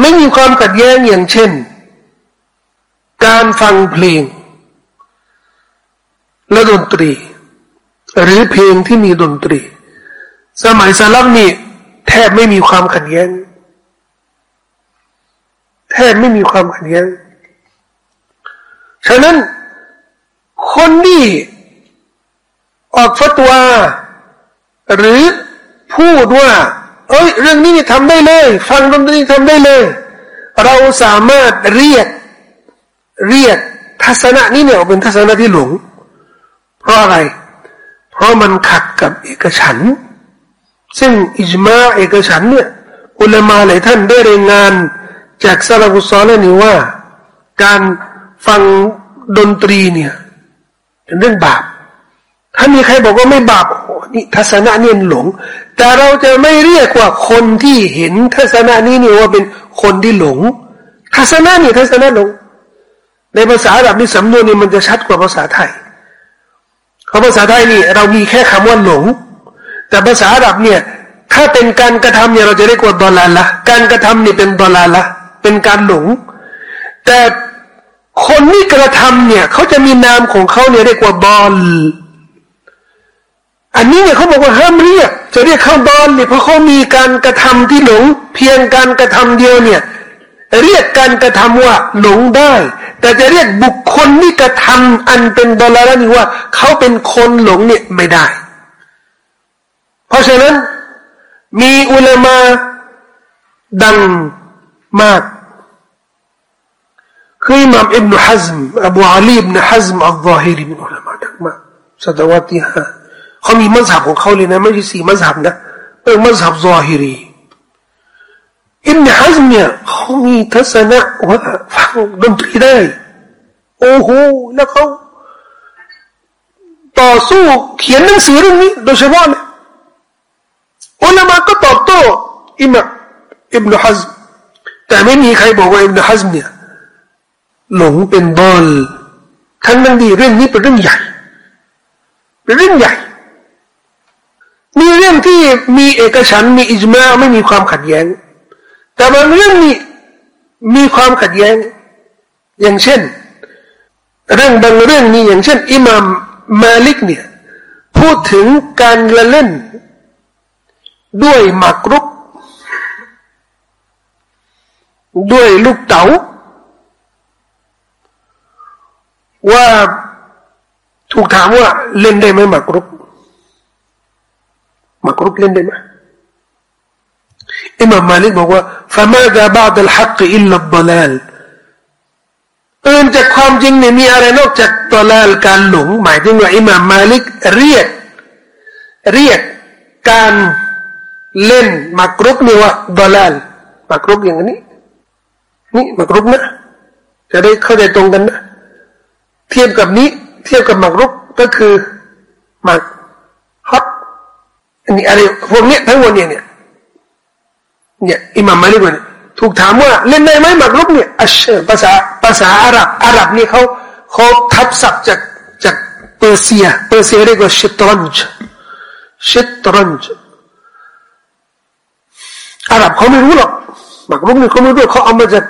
ไม่มีความขัดแย้งอย่างเช่น การฟังเพลง และดนตรี หรือเพลงที่มีดนตรี สมัยสลับนี่แทบไม่มีความขัดแย้ง แทบไม่มีความขัดแย้งฉะนั้นคนที่ออกฟัตวา หรือพูดว่า เอ้ย เรื่องนี้ทำได้เลย ฟังดนตรีทำได้เลย เราสามารถเรียกเรียกทัศนะนี้เนี่ยเป็นทัศนะที่หลง เพราะอะไร เพราะมันขัดกับเอกฉัน ซึ่งอิจมาเอกฉันเนี่ยอุลามาหลายท่านได้รายงาน จากซาลาฟุซอลนี่ว่า การฟังดนตรีเนี่ยเป็นเรื่องบาป ถ้ามีใครบอกว่าไม่บาปนี่ทัศนะเนี่ยหลง แต่เราจะไม่เรียกว่าคนที่เห็นทัศนะนี้นี่ว่าเป็นคนที่หลง ทัศนะนี่ทัศนะหลง ในภาษาอาหรับนี่สำนวนนี่มันจะชัดกว่าภาษาไทยเขาะภาษาไทยนี่ เรามีแค่คำว่าหลง แต่ภาษาอาหรับเนี่ย ถ้าเป็นการกระทำเนี่ยเราจะเรียกว่าดอลลาละการกระทำนี่เป็นดอลลาละ เป็นการหลง แต่คนที่กระทำเนี่ยเขาจะมีนามของเขาเนี่ยเรียกว่าบอลอันนี้เนี่ยเขาบอกว่าห้ามเรียก จะเรียกเขาบอลเนี่ยเพราะเขามีการกระทำที่หลง เพียงการกระทำเดียวเนี่ย เรียกการกระทำว่าหลงได้ แต่จะเรียกบุคคลที่กระทำอันเป็นดอลลาร์นี่ว่าเขาเป็นคนหลงเนี่ยไม่ได้ เพราะฉะนั้นมีอุลามาดังมาก คืออิมามอิบนุฮัซมอบูอาลีอิบนุฮัซมอัลลอฮิริมินุลามาดักมาศตวรรษที่ห้าเขามีมัสฮับของเขาเลยนะไม่ใช่สี่มัสฮับนะเป็นมัสฮับซอฮิรีอิบนุฮัซมเนี่ยเขามีทัศนะว่าฟังดนตรีได้โอ้โหแล้วเขาต่อสู้เขียนหนังสือเรื่องนี้โดยเฉพาะเนี่ยอุลามะก็ตอบโต้อิมะอิบนุฮัซมแต่ไม่มีใครบอกว่าอิบนุฮัซมเนี่ย หลงเป็นบอลทั้งนั้นดีเรื่องนี้เป็นเรื่องใหญ่ เป็นเรื่องใหญ่ มีเรื่องที่มีเอกฉันมีอิจมาไม่มีความขัดแย้ง แต่บางเรื่องนี้มีความขัดแย้ง อย่างเช่น เรื่องบางเรื่องนี้อย่างเช่นอิมามมาลิกเนี่ยพูดถึงการละเล่น ด้วยหมากรุก ด้วยลูกเต๋า ว่าถูกถามว่าเล่นได้ไหมหมากรุกหมากรุกเล่นได้ไหมอิมามมาลิกบอกว่าฟะมาดะบาดัลฮักอิลลับลาลเอินจากความจริงเนี่ยมีอะไรนอกจากตอลาลการหลง หมายถึงว่าอิมามมาลิกเรียก เรียกการเล่นมากรุกนี่ว่าบอลาลมากรุกอย่างนี้ นี่มากรุกนะ จะได้เข้าใจตรงกันนะ ทียบกับนี้ เทียบกับหมักรุกก็คือหมักฮอตอันนี้อะไรพวกนี้ทั้งหมดเนี่ยเนี่ยเนี่ยอิหม่ามมาลิกเนี่ยถูกถามว่าเล่นได้ไหมหมากรุกเนี่ยอัชภาษาภาษาอาหรับอาหรับนี่เขาเขาทับศัพท์จากจากเปอร์เซีย เปอร์เซียเรียกว่าชิตรันจ์ชิตรันจ์อาหรับเขาไม่รู้หรอกหมากรุกนี่เขาไม่รู้เขาเอามาจาก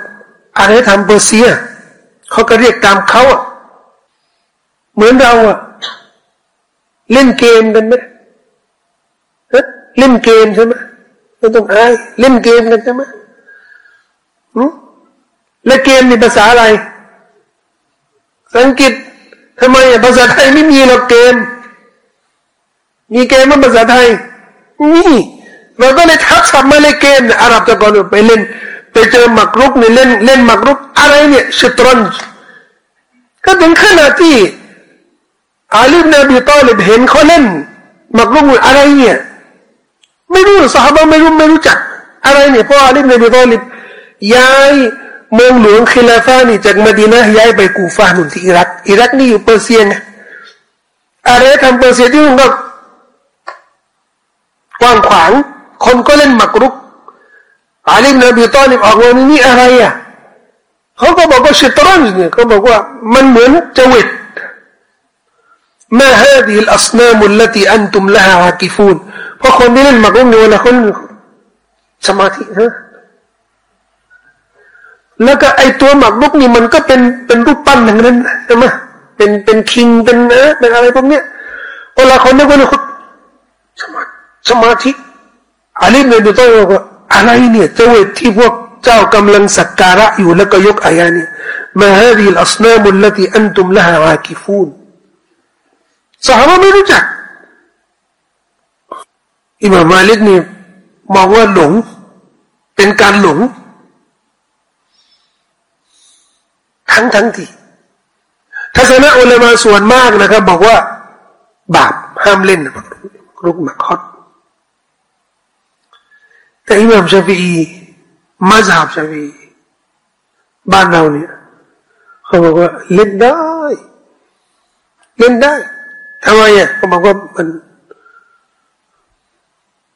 อารยธรรมเปอร์เซียเขาก็เรียกตามเขาอะ เหมือนเราอะเล่นเกมกันไหมเล่นเกมใช่ไหมไม่ต้องอายเล่นเกมกันใช่ไหมและเกมมีภาษาอะไรสังกฤษทำไมภาษาไทยไม่มีหรอกเกม มีเกมมันภาษาไทยนี่เราก็เลยทักศัพท์มาเลยเกมอาหรับตะกอนไปเล่น ไปเจอหมักรุกเนี่ยเล่นเล่นหมักรุกอะไรเนี่ยชตรอนก็ถึงขนาดที่ อาลีบนบีตอลิบเห็นเขาเล่นหมักรุกอะไรเนี่ย ไม่รู้สหายไม่รู้ไม่รู้จัก อะไรเนี่ยเพราะอาลีบนบีตอลิบย้ายเมืองหลวงคิลาฟานี่จากมดีนะย้ายไปกูฟาหนุนที่อิรักอิรักนี่อยู่เปอร์เซียไงอะไรทำเปอร์เซียที่มันก็กว้างขวาง คนก็เล่นหมากรุกอาลีนบีตอลิบออกมานี่อะไรอะเขาก็บอกว่าชิตรันเนี่ยเขาบอกว่ามันเหมือนจวิต มาฮาดีลอัสนามุลลติอันตุมละฮากิฟูนเพราะคนที่เล่นหมากรุนแล้วก็ไอตัวหมักลุกนี่มันก็เป็นเป็นรูปปั้นอย่างนั้นใช่ไหมเป็นเป็นคิงเป็นเอป็นอะไรพวกเนี้ยเวลาคนนึกว่าเนี่ยสมาสมาธิอาลีเนี่ยดูตัอว่าอะไรเนี่ยเจ้าเวทที่พวกเจ้ากำลังสักการะอยู่แล้วก็ยกอายะเนี่ยมาฮาดีลอัสนามุลที่อันตุมละฮากิฟูน สหายไม่รู้จักอิมามมาลิกนี่มองว่าหลง เป็นการหลง ทั้งทั้งที่ทัศนะอุลามาส่วนมากนะครับ บอกว่า บาปห้ามเล่นรุกมักฮอตแต่อิหม่ามชาฟีมัซฮับชาฟีบ้านเราเนี่ยเขาบอกว่าเล่นได้ เล่นได้ ทำไมอะเขาบอกว่ามัน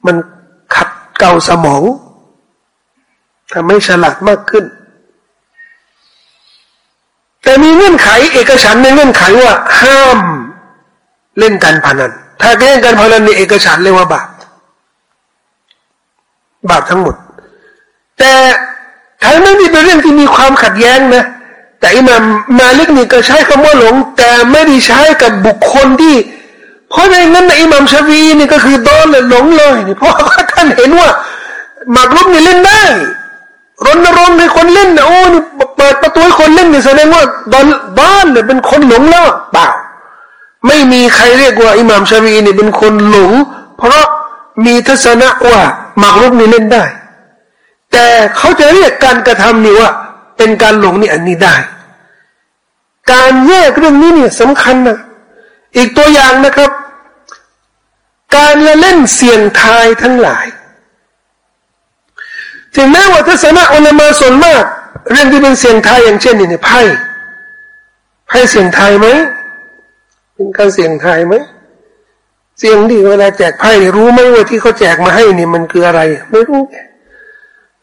มันขัดเกาสมองทำให้ฉลาดมากขึ้น แต่มีเงื่อนไข เอกฉันในเงื่อนไขว่า ห้ามเล่นการพนัน ถ้าเล่นการพนันในเอกฉันเรียกว่าบาปบาปทั้งหมด แต่ทั้งนั้นนี่เป็นเรื่องที่มีความขัดแย้งนะ แต่อิมามมาลิกนี่ก็ใช้คำว่าหลง แต่ไม่ได้ใช้กับบุคคลที่ เพราะในนั้นอิมามชาวีนี่ก็คือโดนเลยหลงเลยนี่เพราะว่าท่านเห็นว่าหมากรุกนี่เล่นได้รณรงค์ให้คนเล่นนะโอ้นี่เปิดประตูให้คนเล่นนี่แสดงว่าบอลบ้านเนี่ยเป็นคนหลงแล้วเปล่าไม่มีใครเรียกว่าอิหม่ามชาวีนี่เป็นคนหลง เพราะมีทัศนะว่าหมากรุกนี่เล่นได้ แต่เขาจะเรียกการกระทำนี่ว่า เป็นการหลงนี่อันนี้ได้ การแยกเรื่องนี้เนี่ยสำคัญนะอีกตัวอย่างนะครับ การเล่นเสี่ยงทายทั้งหลาย ถึงแม้ว่าทัศนะอุลามาส่วนมาก เรื่องที่เป็นเสียงทายอย่างเช่นนี่ไพ่ไให้เสียงไทยไหมเป็นการเสียงไทยไหมเสียงดีเวลาแจกไพ่รู้ไหมว่าที่เขาแจกมาให้นี่มันคืออะไร ไม่รู้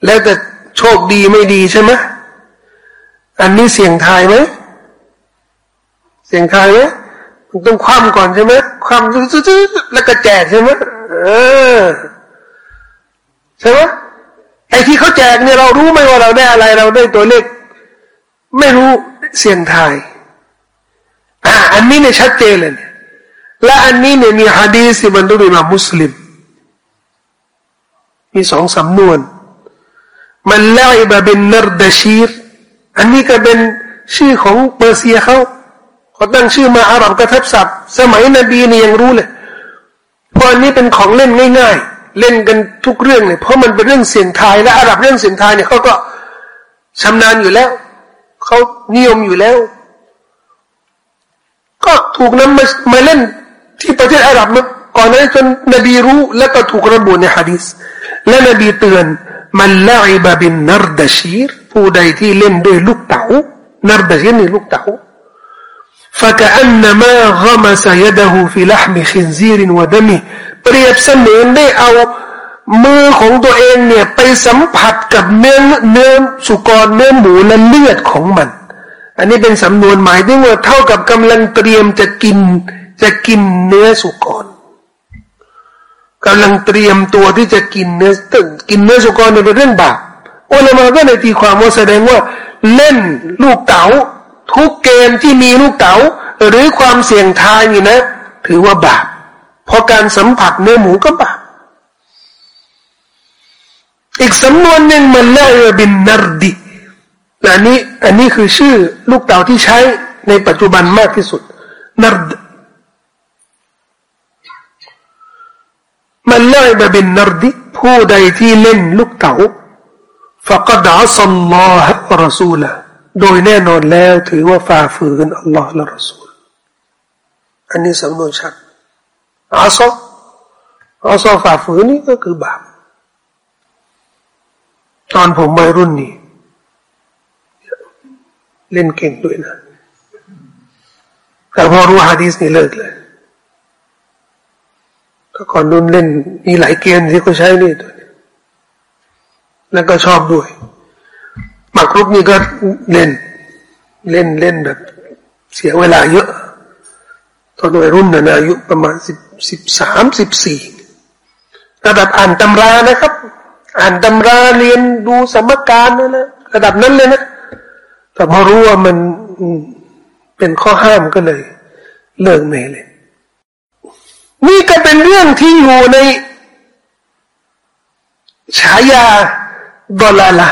แล้วแต่โชคดีไม่ดีใช่ไหม อันนี้เสียงทายไหมเสียงทายไหมมันต้องคว่ำก่อนใช่ไหมคว่ำซื้อแล้วก็แจกใช่ไหมเออใช่ไหมไอ้ที่เขาแจกเนี่ยเรารู้ไหมว่าเราได้อะไรเราได้ตัวเลข ไม่รู้เสียงทายอ่าอันนี้เนี่ยชัดเจนเลยและอันนี้เนี่ยมีฮะดีสิบรรดุมามุสลิม มีสองสำนวน มันลาอิบะเป็นนรดชีร อันนี้ก็เป็นชื่อของเปอร์เซียเขาเขาตั้งชื่อมาอาหรับกระทับศัพท์ สมัยนบีนี่ยังรู้เลยเพราะอันนี้เป็นของเล่นง่าย ๆ เล่นกันทุกเรื่องเลยเพราะมันเป็นเรื่องเสียงทายและอาหรับเรื่องเสียงทายเนี่ยเขาก็ชำนาญอยู่แล้วเขานิยมอยู่แล้ว ก็ถูกนำมามาเล่นที่ประเทศอาหรับก่อนนั้นจนนบีรู้แล้วก็ถูกระบุในฮะดีษและนบีเตือนมันละอิบะบินนรดชีร ผู้ใดที่เล่นด้วยลูกเต๋านรดชีรนี่ลูกเต๋า فكأنما غمس يده في لحم خنزير ودمه เปรียบเสมือนได้เอามือของตัวเองเนี่ยไปสัมผัสกับเนื้อเนื้อสุกรเนื้อหมูและเลือดของมัน อันนี้เป็นสำนวนหมายถึงว่าเท่ากับกำลังเตรียมจะกินจะกินเนื้อสุกรกำลังเตรียมตัวที่จะกินเนื้อตึงกินเนื้อสุกรเนี่ยเป็นเรื่องบาปโ อุลามาก็ในตีความว่าแสดงว่า เล่นลูกเต๋าทุกเกมที่มีลูกเต๋าหรือความเสี่ยงทายนี่นะ ถือว่าบาปเพราะการสัมผัสเนื้อหมูก็บาปอีกสำนวนหนึ่งมันเลาบินนารดีอันนี้อันนี้คือชื่อลูกเต่าที่ใช้ในปัจจุบันมากที่สุดนารดมันเลาบินนารดีผู้ใดที่เล่นลูกเต่า ฟักดาสัลลอฮะรอซูละโดยแน่นอนแล้วถือว่าฝ่าฝืนอัลลอฮ์และรอซูลอันนี้สำนวนชัดอาซออาซอฝ่าฝืนนี่ก็คือบาปตอนผมวัยรุ่นนี่เล่นเก่งด้วยนะ แต่พอรู้ฮะดีสนี่เลิกเลยก็ก่อนนุ่นเล่นมีหลายเกมที่เขาใช้นี่ตัว แล้วก็ชอบด้วยหมากรุกนี่ก็เล่น เล่นเล่นแบบ เสียเวลาเยอะ ตอนวัยรุ่นนะอายุประมาณสิบสิบสามสิบสี่ระดับอ่านตำรานะครับ อ่านตำราเรียนดูสมการนั่นนะระดับนั้นเลยนะ แต่พอรู้ว่ามันเป็นข้อห้ามก็เลย เลิกไม่เลย นี่ก็เป็นเรื่องที่อยู่ในฉายา ดอลาละ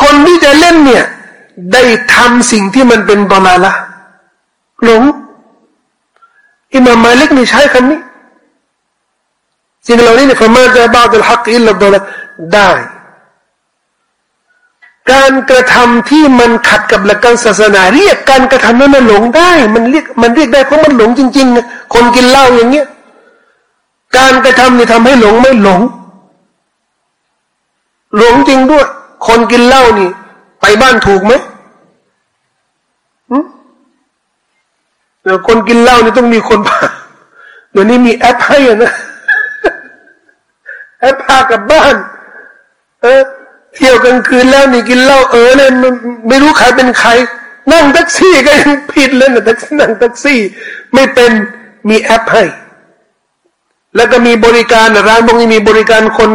คนที่จะเล่นเนี่ย ได้ทำสิ่งที่มันเป็นดอลาละหลงอิมามมาลิกนี่ใช้คำนี้สิ่งเหล่านี้เนี่ยฟมาจะบ้าจะฮักอิลลัดอลาได้ การกระทำที่มันขัดกับหลักการศาสนาเรียกการกระทำนั้นมันหลงได้ มันเรียกมันเรียกได้เพราะมันหลงจริงๆคนกินเหล้าอย่างเงี้ยการกระทำนี่ทำให้หลงไม่หลง หลงจริงด้วย คนกินเหล้านี่ ไปบ้านถูกไหมเดี๋ยวคนกินเหล้านี่ต้องมีคนพาเดี๋ยวนี้มีแอปให้นะแอปพากลับบ้าน เออเที่ยวกลางคืนแล้วนี่กินเหล้าเออเนี่ยไม่รู้ใครเป็นใคร นั่งแท็กซี่ก็ยังผิดเลยนะแท็กซี่นั่งแท็กซี่ ไม่เป็นมีแอปให้ แล้วก็มีบริการร้านพวกนี้มีบริการคน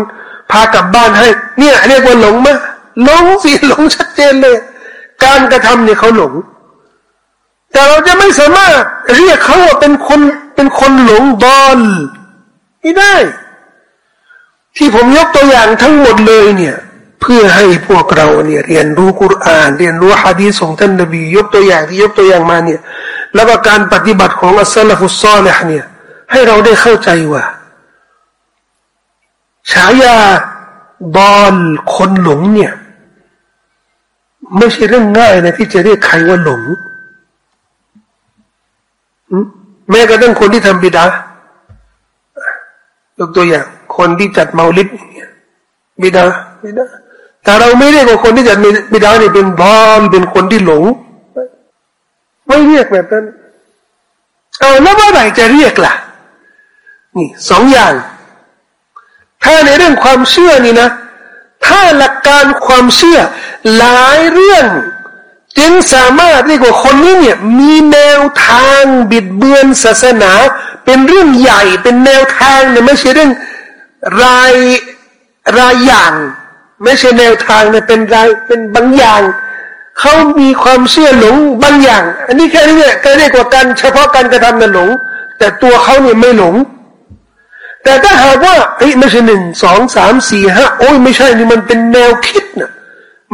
พากลับบ้านให้ เนี่ย เรียกว่าหลงไหมหลงสิหลงชัดเจนเลย การกระทำเนี่ยเขาหลง แต่เราจะไม่สามารถเรียกเขาว่าเป็นคนเป็นคนหลงบอลไม่ได้ ที่ผมยกตัวอย่างทั้งหมดเลยเนี่ยเพื่อให้พวกเราเนี่ยเรียนรู้กุรอานเรียนรู้ฮะดีษของท่านนบียกตัวอย่างที่ยกตัวอย่างมาเนี่ยแล้วก็การปฏิบัติของอัสซาฟุซอลเนี่ยให้เราได้เข้าใจว่า ฉายาบอลคนหลงเนี่ย ไม่ใช่เรื่องง่ายนะที่จะเรียกใครว่าหลงแม้กระทั่งคนที่ทำบิดายกตัวอย่าง คนที่จัดเมาลิดเนี่ยบิดาบิดาแต่เราไม่เรียกว่าคนที่จัดบิดาเนี่ยเป็นบอลเป็นคนที่หลง ไม่เรียกแบบนั้นเอาแล้วเมื่อไหร่จะเรียกล่ะนี่สองอย่าง ถ้าในเรื่องความเชื่อนี่นะ ถ้าหลักการความเชื่อ หลายเรื่อง จึงสามารถเรียกว่าคนนี้เนี่ยมีแนวทางบิดเบือนศาสนา เป็นเรื่องใหญ่เป็นแนวทางเนี่ยไม่ใช่เรื่องรายรายอย่าง ไม่ใช่แนวทางเนี่ยเป็นรายเป็นบางอย่างเขามีความเชื่อหลงบางอย่าง อันนี้แค่นี้เนี่ยก็เรียกว่าการเฉพาะการกระทำนั้นหลง แต่ตัวเขาเนี่ยไม่หลง แต่ถ้าหากว่าเอ้ยไม่ใช่หนึ่งสองสามสี่ห้าโอ้ยไม่ใช่นี่มันเป็นแนวคิดนะ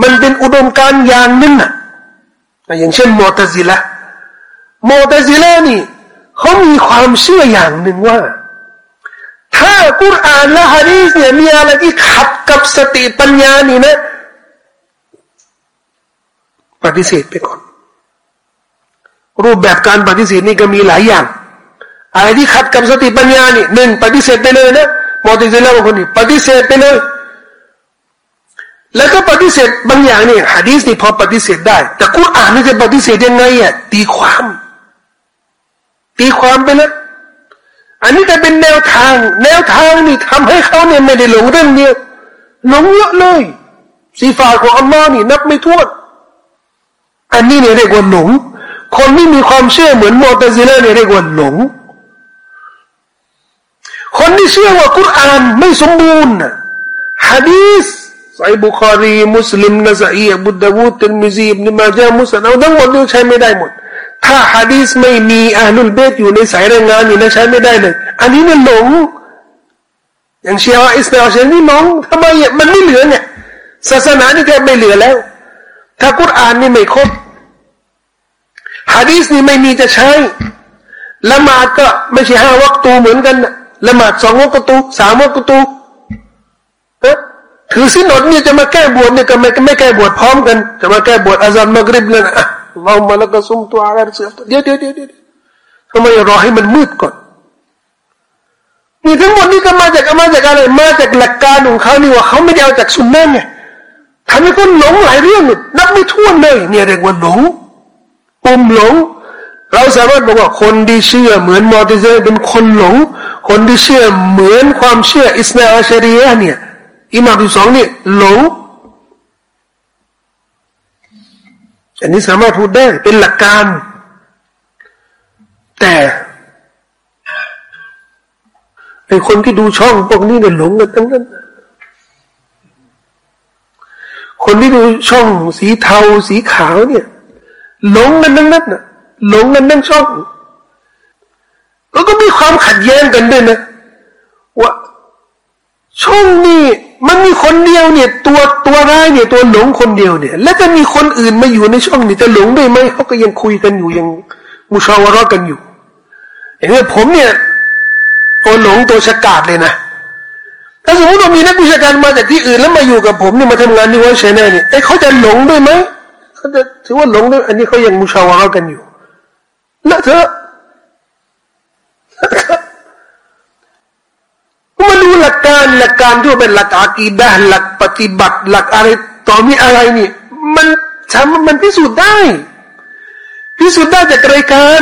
มันเป็นอุดมการณ์อย่างนึงนะอย่างเช่นโมตซิละมตซิละนี่เขามีความเชื่ออย่างหนึ่งว่า ถ้ากุรอานและฮะดีษเนี่ยมีอะไรที่ขัดกับสติปัญญานี่นะปฏิเสธไปก่อน รูปแบบการปฏิเสธนี่ก็มีหลายอย่าง อะไรที่ขัดกับสติปัญญานี่หนึ่งปฏิเสธไปเลยนะมอติเซลาบางคนนี่ปฏิเสธไปเลย แล้วก็ปฏิเสธบางอย่างนี่ฮะดีสนี่พอปฏิเสธได้ แต่กุรอานนี่จะปฏิเสธยังไงอะตีความ ตีความไปแล้วอันนี้จะเป็นแนวทาง แนวทางนี่ทำให้เขาเนี่ยไม่ได้หลงเรื่องเดียวหลงเยอะเลยสีฟ้าของอัลลอฮ์นี่นับไม่ถ้วนอันนี้เนี่ยเรียกว่าหลงคนที่มีความเชื่อเหมือนโมตซิลาเนี่ยเรียกว่าหลง คนที่เชื่อว่ากุรอานไม่สมบูรณ์ฮะดีสไซบุคารีมุสลิมนะซัยบุดาวูตินมิซีบนิมาจามุสลิมเอาทั้งหมดนี่ใช้ไม่ได้หมด ถ้าฮะดีสไม่มีอาลุลเบตอยู่ในสายรายงานนี่นะใช้ไม่ได้เลย อันนี้เนี่ยหลงอย่างเชียวอิสลามเชนนี่น้องทำไมมันไม่เหลือเนี่ย ศาสนานี่แทบไม่เหลือแล้ว ถ้ากุรอานนี่ไม่ครบฮะดีสนี่ไม่มีจะใช้ละหมาดก็ไม่ใช่ห้าวัคตูเหมือนกัน ละหมาดสองวัคตูสามวัคตูเอ๊ะถือสินอดเนี่ยจะมาแก้บวชเนี่ยก็ไม่ไม่แก้บวชพร้อมกัน จะมาแก้บวชอาซานมากริบเลยนะเรามาแล้วก็ซุ่มตัวอะไรเสียเดี๋ยวเดี๋ยวเดี๋ยวเดี๋ยวทำไมรอให้มันมืดก่อนนี่ทั้งหมดนี่ก็มาจากมาจากอะไรมาจากหลักการของเขานี่ว่าเขาไม่ได้เอาจากสุนนะไงทำให้คนหลงหลายเรื่องนับไม่ถ้วนเลย เนี่ยเรียกว่าหลงปุ่มหลง เราสามารถบอกว่าคนที่เชื่อเหมือนมอติเซเป็นคนหลง คนที่เชื่อเหมือนความเชื่ออิสลามชรียะเนี่ยอิหม่ามที่สองเนี่ยหลงอันนี้สามารถพูดได้เป็นหลักการ แต่ไอคนที่ดูช่องพวกนี้เนี่ยหลงกันทั้งนั้นคนที่ดูช่องสีเทาสีขาวเนี่ยหลงกันทั้งนั้นน่ะ หลงกันทั้งช่องแล้วก็มีความขัดแย้งกันด้วยนะว่าช่องนี้มันมีคนเดียวเนี่ย ตัวตัวร้ายเนี่ย ตัวหลงคนเดียวเนี่ย แล้วจะมีคนอื่นมาอยู่ในช่องนี้จะหลงได้ไหมเขาก็ยังคุยกันอยู่ยังมุชาวรอกันอยู่อย่างนี้ผมเนี่ยตัวหลงตัวฉกาดเลยนะถ้าสมมติว่ามีนักวิชาการมาจากที่อื่นแล้วมาอยู่กับผมเนี่ยมาทำงานที่ว่าเชนเนี่ยไอ้เขาจะหลงด้วยไหมเขาจะถือว่าหลงด้วยอันนี้เขายังมุชาวรอกันอยู่ ละเถอะมาดูหลักการหลักการที่เป็นหลักอากีดะหลักปฏิบัติ หลักอะไรต่อมีอะไรนี่ มันทำมันพิสูจน์ได้ พิสูจน์ได้จากรายการ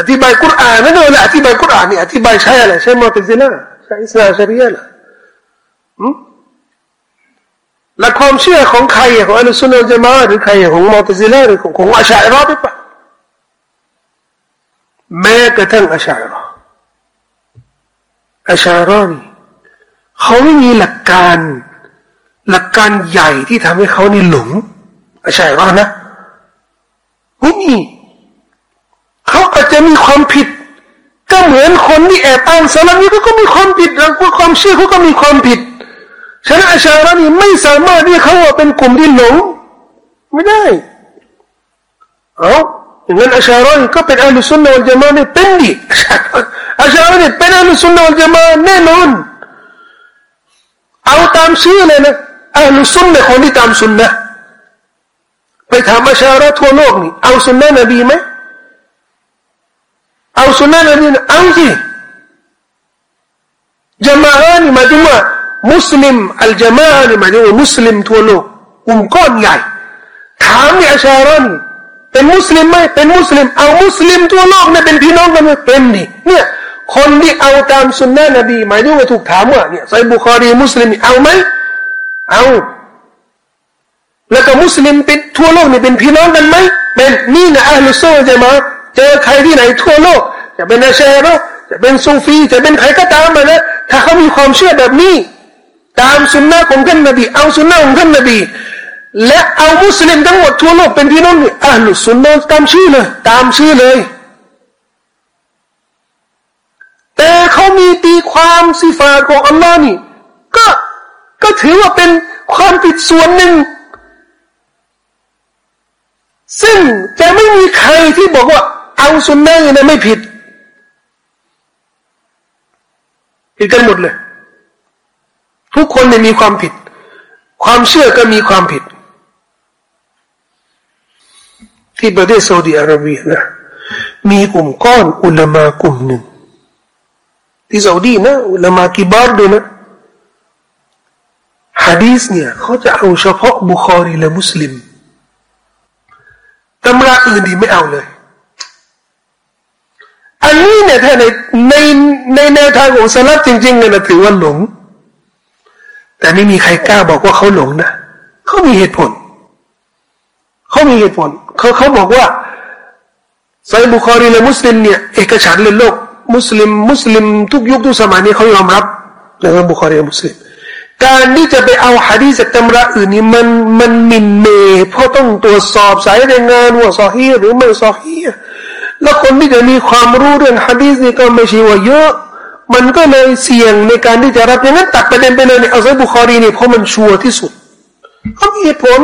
อธิบายกุรอานนั่นเลยอธิบายกุรอานนี่อธิบายใช่อะไรใช่มาติซิละใช่อิสลามชริยะล่ะ หลักความเชื่อของใครของอัลลอฮฺสุนนะจะมาหรือใครของมอตซิเลหรือของอาชัยรอหรือเปล่าแม้กระทั่งอาชัยรออาชารอนเขาไม่มีหลักการหลักการใหญ่ที่ทำให้เขานี่หลงอาชารอนนะไม่มีเขาอาจจะมีความผิด ก็เหมือนคนที่แอบอ้างสารนี้ก็มีความผิดแล้วความเชื่อเขาก็มีความผิด ฉะนั้นอาชารานี่ไม่สามารถที่เขาว่าเป็นกลุ่มที่หลง ไม่ได้ เอาอย่างนั้นอาชารานี่ก็เป็นอัลลอฮฺสุนนะอัลจามาเนี่ยเป็นดิอาชารานี่เป็นอัลลอฮฺสุนนะอัลจามาแน่นอนเอาตามชื่อเลยนะอัลลอฮฺสุนนะคนที่ตามสุนนะไปถามอาชาราทั่วโลกนี่เอาสุนนะนบีไหมเอาสุนนะนบีเอาสิจามาอานี่หมาถึงว่า มุสลิมอัลจามานี่หมายถึงว่ามุสลิมทั่วโลกกลุ่มก้อนใหญ่ถามนี่อาชารันเป็นมุสลิมไหมเป็นมุสลิม เอามุสลิมทั่วโลกเนี่ยเป็นพี่น้องกันไหมเป็นดิเนี่ยคนที่เอาตามสุนนะนบีหมายถึงว่าถูกถามว่าเนี่ยไซบุคอรีมุสลิมเอาไหมเอาแล้วก็มุสลิมเป็นทั่วโลกนี่เป็นพี่น้องกันไหมเป็นนี่นะอัลลอฮฺโจะมาเจอใครที่ไหนทั่วโลกจะเป็นอาเชรอจะเป็นซูฟี จะเป็นใครก็ตามมานะถ้าเขามีความเชื่อแบบนี้ ตามสุนนะของท่านนบีเอาสุนนะของท่านนบีและเอามุสลิมทั้งหมดทั่วโลกเป็นพี่น้องนี่อัลลอฮฺสุนนะตามชื่อเลยตามชื่อเลย แต่เขามีตีความสิฟาของอัลลอฮ์นี่ ก็ก็ถือว่าเป็นความผิดส่วนหนึ่ง ซึ่งจะไม่มีใครที่บอกว่า เอาสุนนะนี่ไม่ผิดผิดกันหมดเลย ทุกคนเนี่ยมีความผิด ความเชื่อก็มีความผิด ที่ประเทศซาอุดิอาระเบียนะมีกลุ่มก้อนอุลามากลุ่มหนึ่ง ที่ซาอุดีนะอุลามากิบาร์ด้วยนะฮะดีสเนี่ยเขาจะเอาเฉพาะบุคอรีและมุสลิมตำราอื่นดีไม่เอาเลย อันนี้เนี่ยถ้าในในในแนวทางของสลัฟจริงๆเนี่ยถือว่าหลง แต่ไม่มีใครกล้าบอกว่าเขาหลงนะเขามีเหตุผล เขามีเหตุผล เขาเขาบอกว่าซอเฮียะห์บุคอรีและมุสลิมเนี่ยเอกฉันท์เลยโลก มุสลิม มุสลิม ทุกยุคทุกสมัยนี้เขายอมรับในเรื่องบุคอรีมุสลิมการที่จะไปเอาฮะดีษจากตำราอื่นนี่มันมันมินเมเพราะต้องตรวจสอบสายรายงานว่าซอเฮียะห์หรือไม่ซอเฮียะห์แล้วคนที่จะมีความรู้เรื่องฮะดีนี่ก็ไม่ใช่ว่าเยอะ มันก็เลยเสี่ยงในการที่จะรับอย่างนั้นตัดประเด็นไปเลยเนี่ยเอาไซบุคอรีนี่เพราะมันชัวร์ที่สุดเขามีเหตุผล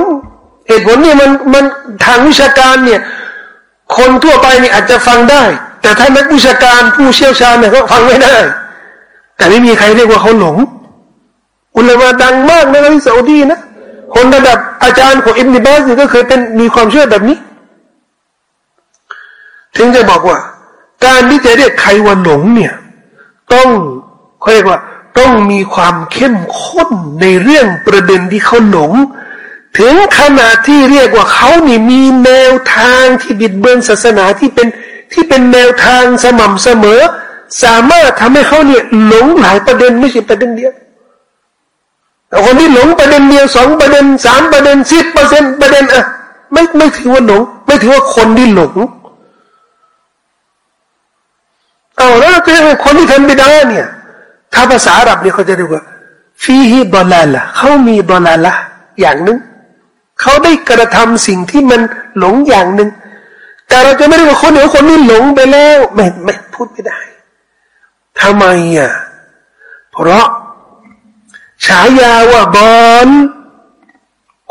เหตุผลเนี่ยมันมันทางวิชาการเนี่ย คนทั่วไปนี่อาจจะฟังได้ แต่ถ้านักวิชาการผู้เชี่ยวชาญเนี่ยเขาฟังไม่ได้ แต่ไม่มีใครเรียกว่าเขาหลง อุลามะดังมากในที่ซาอุดีนะคนระดับอาจารย์ของอิบนิบาสนี่ก็เคยเป็นมีความเชื่อแบบนี้ ถึงจะบอกว่า การที่จะเรียกใครว่าหลงเนี่ย ต้องเขาเรียกว่า ต้องมีความเข้มข้นในเรื่องประเด็นที่เขาหลง ถึงขนาดที่เรียกว่าเขานี่มีแนวทางที่บิดเบือนศาสนาที่เป็นที่เป็นแนวทางสม่ำเสมอ สามารถทำให้เขาเนี่ยหลงหลายประเด็นไม่ใช่ประเด็นเดียวแต่คนที่หลงประเด็นเดียวสองประเด็นสามประเด็นสิบเปอร์เซ็นต์ประเด็นอะไม่ไม่ถือว่าหลง ไม่ถือว่าคนที่หลง เอาแล้วคือคนที่ทำไม่ได้เนี่ยถ้าภาษาอาหรับเนี่ยเขาจะเรียกว่าฟีฮิดอลาละเขามีดอลาละอย่างหนึ่งเขาได้กระทำสิ่งที่มันหลงอย่างหนึ่งแต่เราจะไม่ได้ว่าคนเดียวคนนี้หลงไปแล้วไม่ไม่พูดไม่ได้ทำไมอะเพราะฉายาว่าบอล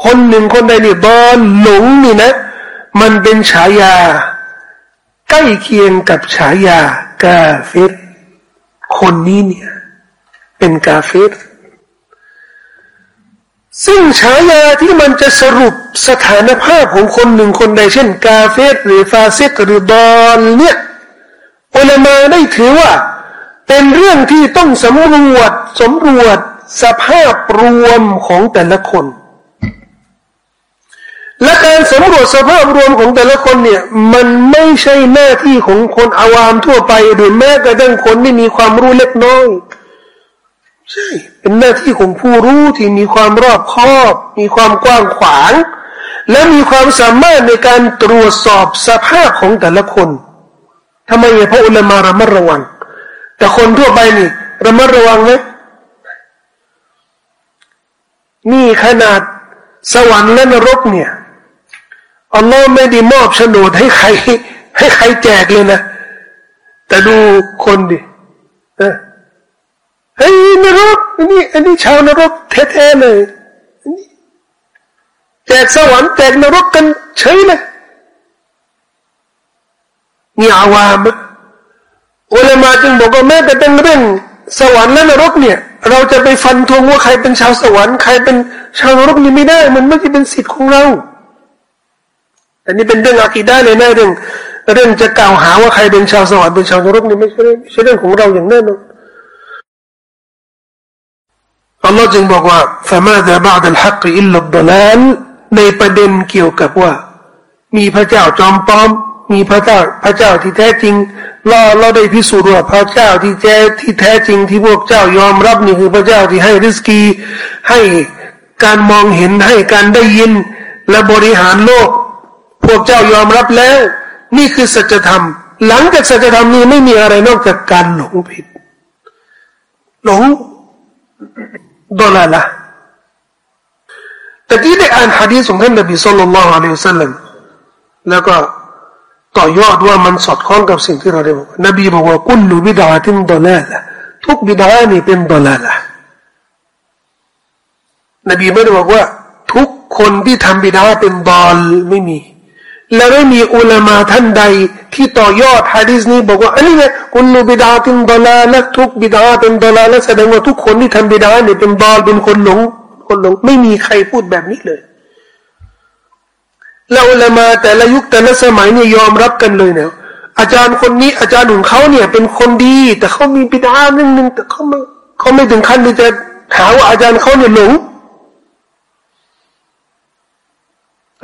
คนหนึ่งคนใดนี่บอลหลงนี่นะ มันเป็นฉายา ใกล้เคียงกับฉายา กาเฟรคนนี้เนี่ยเป็นกาเฟรซึ่งฉายาที่มันจะสรุปสถานภาพของคนหนึ่งคนใดเช่น กาเฟสหรือฟาเซกหรือบอลเนี่ยอุลามาได้ถือว่า เป็นเรื่องที่ต้องสำรวจสำรวจสภาพรวมของแต่ละคน และการสำรวจสภาพรวมของแต่ละคนเนี่ย มันไม่ใช่หน้าที่ของคนอาวามทั่วไปหรือแม้กระทั่งคนที่มีความรู้เล็กน้อยใช่เป็นหน้าที่ของผู้รู้ที่มีความรอบคอบ มีความกว้างขวาง และมีความสามารถในการตรวจสอบสภาพของแต่ละคนทำไมเพราะอุลามาระมัดระวัง แต่คนทั่วไปนี่ระมัดระวังไหมนี่ขนาดสวรรค์และนรกเนี่ย อัลลอฮ์ไม่ได้มอบโฉนดให้ใคร ให้ใครแจกเลยนะ แต่ดูคนดิเฮ้ยนรกอันนี้ อันนี้ชาวนรกแท้ๆเลยแจกสวรรค์แจกนรกกันเฉยเลยนี่อาวามอุลามาจึงบอกว่าแม้แต่เป็นเรื่องสวรรค์และนรกเนี่ย เราจะไปฟันธงว่าใครเป็นชาวสวรรค์ใครเป็นชาวนรกนี่ไม่ได้ มันไม่ใช่เป็นสิทธิ์ของเรา อันนี้เป็นเรื่องอากีได้เลยนะเรื่องเรื่องจะกล่าวหาว่าใครเป็นชาวสวรรค์เป็นชาวนรกนี่ไม่ใช่ไม่ใช่เรื่องของเราอย่างแน่นอนอัลลอฮ์จึงบอกว่าฟะมาดะบะดลฮักอิลลัดดลาลในประเด็นเกี่ยวกับว่า มีพระเจ้าจอมปลอม มีพระเจ้าพระเจ้าที่แท้จริงเราเราได้พิสูจน์ว่าพระเจ้าที่แท้ที่แท้จริงที่พวกเจ้ายอมรับนี่คือพระเจ้าที่ให้ริสกีให้การมองเห็นให้การได้ยินและบริหารโลก พวกเจ้ายอมรับแล้ว นี่คือสัจธรรม หลังจากสัจธรรมนี้ไม่มีอะไรนอกจากการหลงผิด หลง ضلالة แต่ที่ได้อ่านฮะดีษของท่านนบีصلى الله عليه وسلم แล้วก็ต่อยอดว่ามันสอดคล้องกับสิ่งที่เราได้บอกนบีบอกว่ากุลูบิดาตินดอลลาร์ทุกบิดานี่เป็นดอลลาร์นบีไม่ได้บอกว่า ทุกคนที่ทำบิดอะห์เป็น ضال ไม่มี และไม่มีอุลามาท่านใด ที่ต่อยอดฮะดีษนี้บอกว่าอันนี้เนี่ยกุลูบิดาตินดอลลาร์ทุกบิดาเป็นดอลลาร์แสดงว่าทุกคนที่ทำบิดอะห์เนี่ยเป็น ضال เป็นคนหลงคนหลงไม่มีใครพูดแบบนี้เลยเราละมาแต่ละยุคแต่ละสมัยเนี่ยยอมรับกันเลยเนี่ยอาจารย์คนนี้อาจารย์ของเขาเนี่ย เป็นคนดี แต่เขามีปิดาหนึ่งหนึ่งแต่เขาไม่เขาไม่ถึงขั้นที่จะหาว่าอาจารย์เขาเนี่ยหลง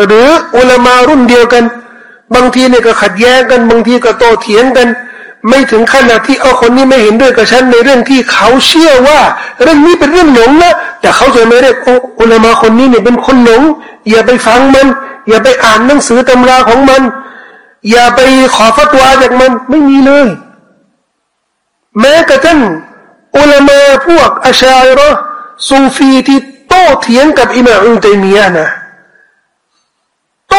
หรืออุลามารุ่นเดียวกัน บางทีเนี่ยก็ขัดแย้งกัน บางทีก็โตเถียงกัน ไม่ถึงขั้นที่เอาคนนี้ไม่เห็นด้วยกับฉันในเรื่องที่เขาเชื่อว่า เรื่องนี้เป็นเรื่องหลงนะแต่เขาจะไม่เรียกอุลามาคนนี้เนี่ยเป็นคนหลงอย่าไปฟังมัน อย่าไปอ่านหนังสือตำราของมัน อย่าไปขอฟัตวาจากมันไม่มีเลย แม้กระทั่งอุลามาพวกอาชาอิรอซูฟีที่โต้เถียงกับอิมามอุตัยมียะนะ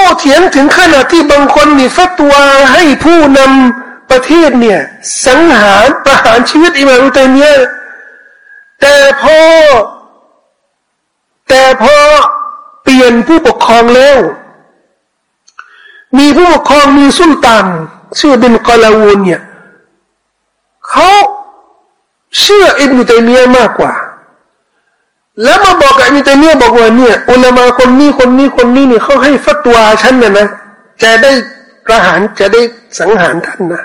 ต้เถียงถึงขนาดที่บางคนมีฟัตวาให้ผู้นำประเทศเนี่ย สังหารประหารชีวิตอิมามอุตัยมียแต่พอแต่พอเปลี่ยนผู้ปกครองแล้ว มีผู้ปกครองมีสุลต่านชื่อบินกอลาวูนเนี่ยเขาเชื่ออิบนุตัยมียมากกว่า แล้วมาบอกกับอิบนุตัยมียบอกว่าเนี่ย อุลามาคนนี้คนนี้คนนี้เนี่ยเขาให้ฟัตวาฉันนะนะจะได้ประหารจะได้สังหารท่านนะ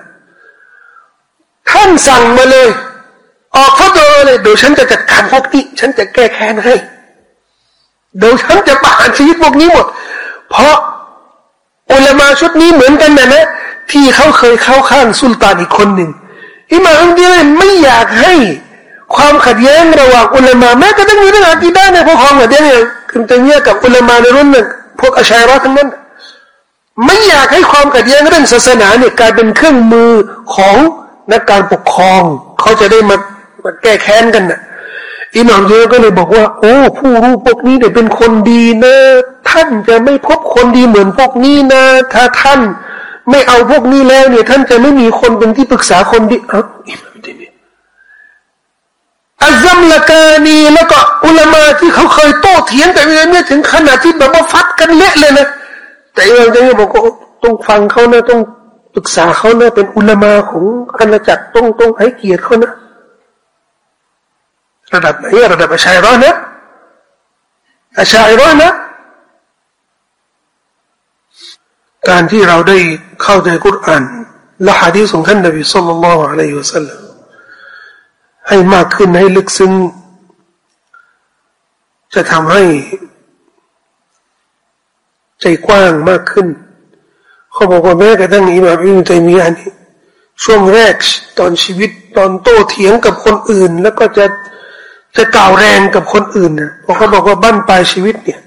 ท่านสั่งมาเลย ออกฟัตวาเลยเดี๋ยวฉันจะจัดการพวกนี้ฉันจะแก้แค้นให้เดี๋ยวฉันจะประหารชีวิตพวกนี้หมด เพราะอุลามาชุดนี้เหมือนกันนะนะที่เขาเคยเข้าข้างสุลต่านอีกคนหนึ่งอิมาอันเดียไม่อยากให้ ความขัดแย้งระหว่างอุลามาแม้กระทั่งมีเรื่องอากีด้เนี่ยพวกของขัดแย้งเนี่ยคือจะเนี่ยกับอุลามาในรุ่นหนึ่งพวกอาชัยรอทั้งนั้นไม่อยากให้ความขัดแย้งเรื่องศาสนาเนี่ยกลายเป็นเครื่องมือของนักการปกครอง เขาจะได้มามาแก้แค้นกันนะ่ะอิหม่ามเยอะก็เลยบอกว่า โอ้ผู้รู้พวกนี้เนี่ยเป็นคนดีนะท่านจะไม่พบคนดีเหมือนพวกนี้นะ ถ้าท่าน ไม่เอาพวกนี้แล้วเนี่ย ท่านจะไม่มีคนเป็นที่ปรึกษาคนดีอ้าอิหม่า อัซัมละกานีแล้วก็อุลามาที่เขาเคยโต้เถียงกันเนี่ยถึงขนาดที่แบบว่าฟัดกันเละเลยนะแต่อิหม่ามเยอะบอกว่าต้องฟังเขานะต้องปรึกษาเขานะเป็นอุลามาของอาณาจักรต้องต้องให้เกียรติเขานะระดับไหนระดับอาชัยร้อนนะอาชัยร้อนนะการที่เราได้เข้าใจกุรอานและฮะดีษของท่านนบีสุลต่านละอะลัยฮิวสัลลัม ให้มากขึ้นให้ลึกซึ้งจะทำให้ ใจกว้างมากขึ้น เขาบอกว่าแม้กระทั่งอิหม่ามอิบนุตัยมียะนี่ช่วงแรกตอนชีวิตตอนโต้เถียงกับคนอื่น แล้วก็จะจะกล่าวแรงกับคนอื่นนะเพราะเขาบอกว่าบั้นปลายชีวิตเนี่ย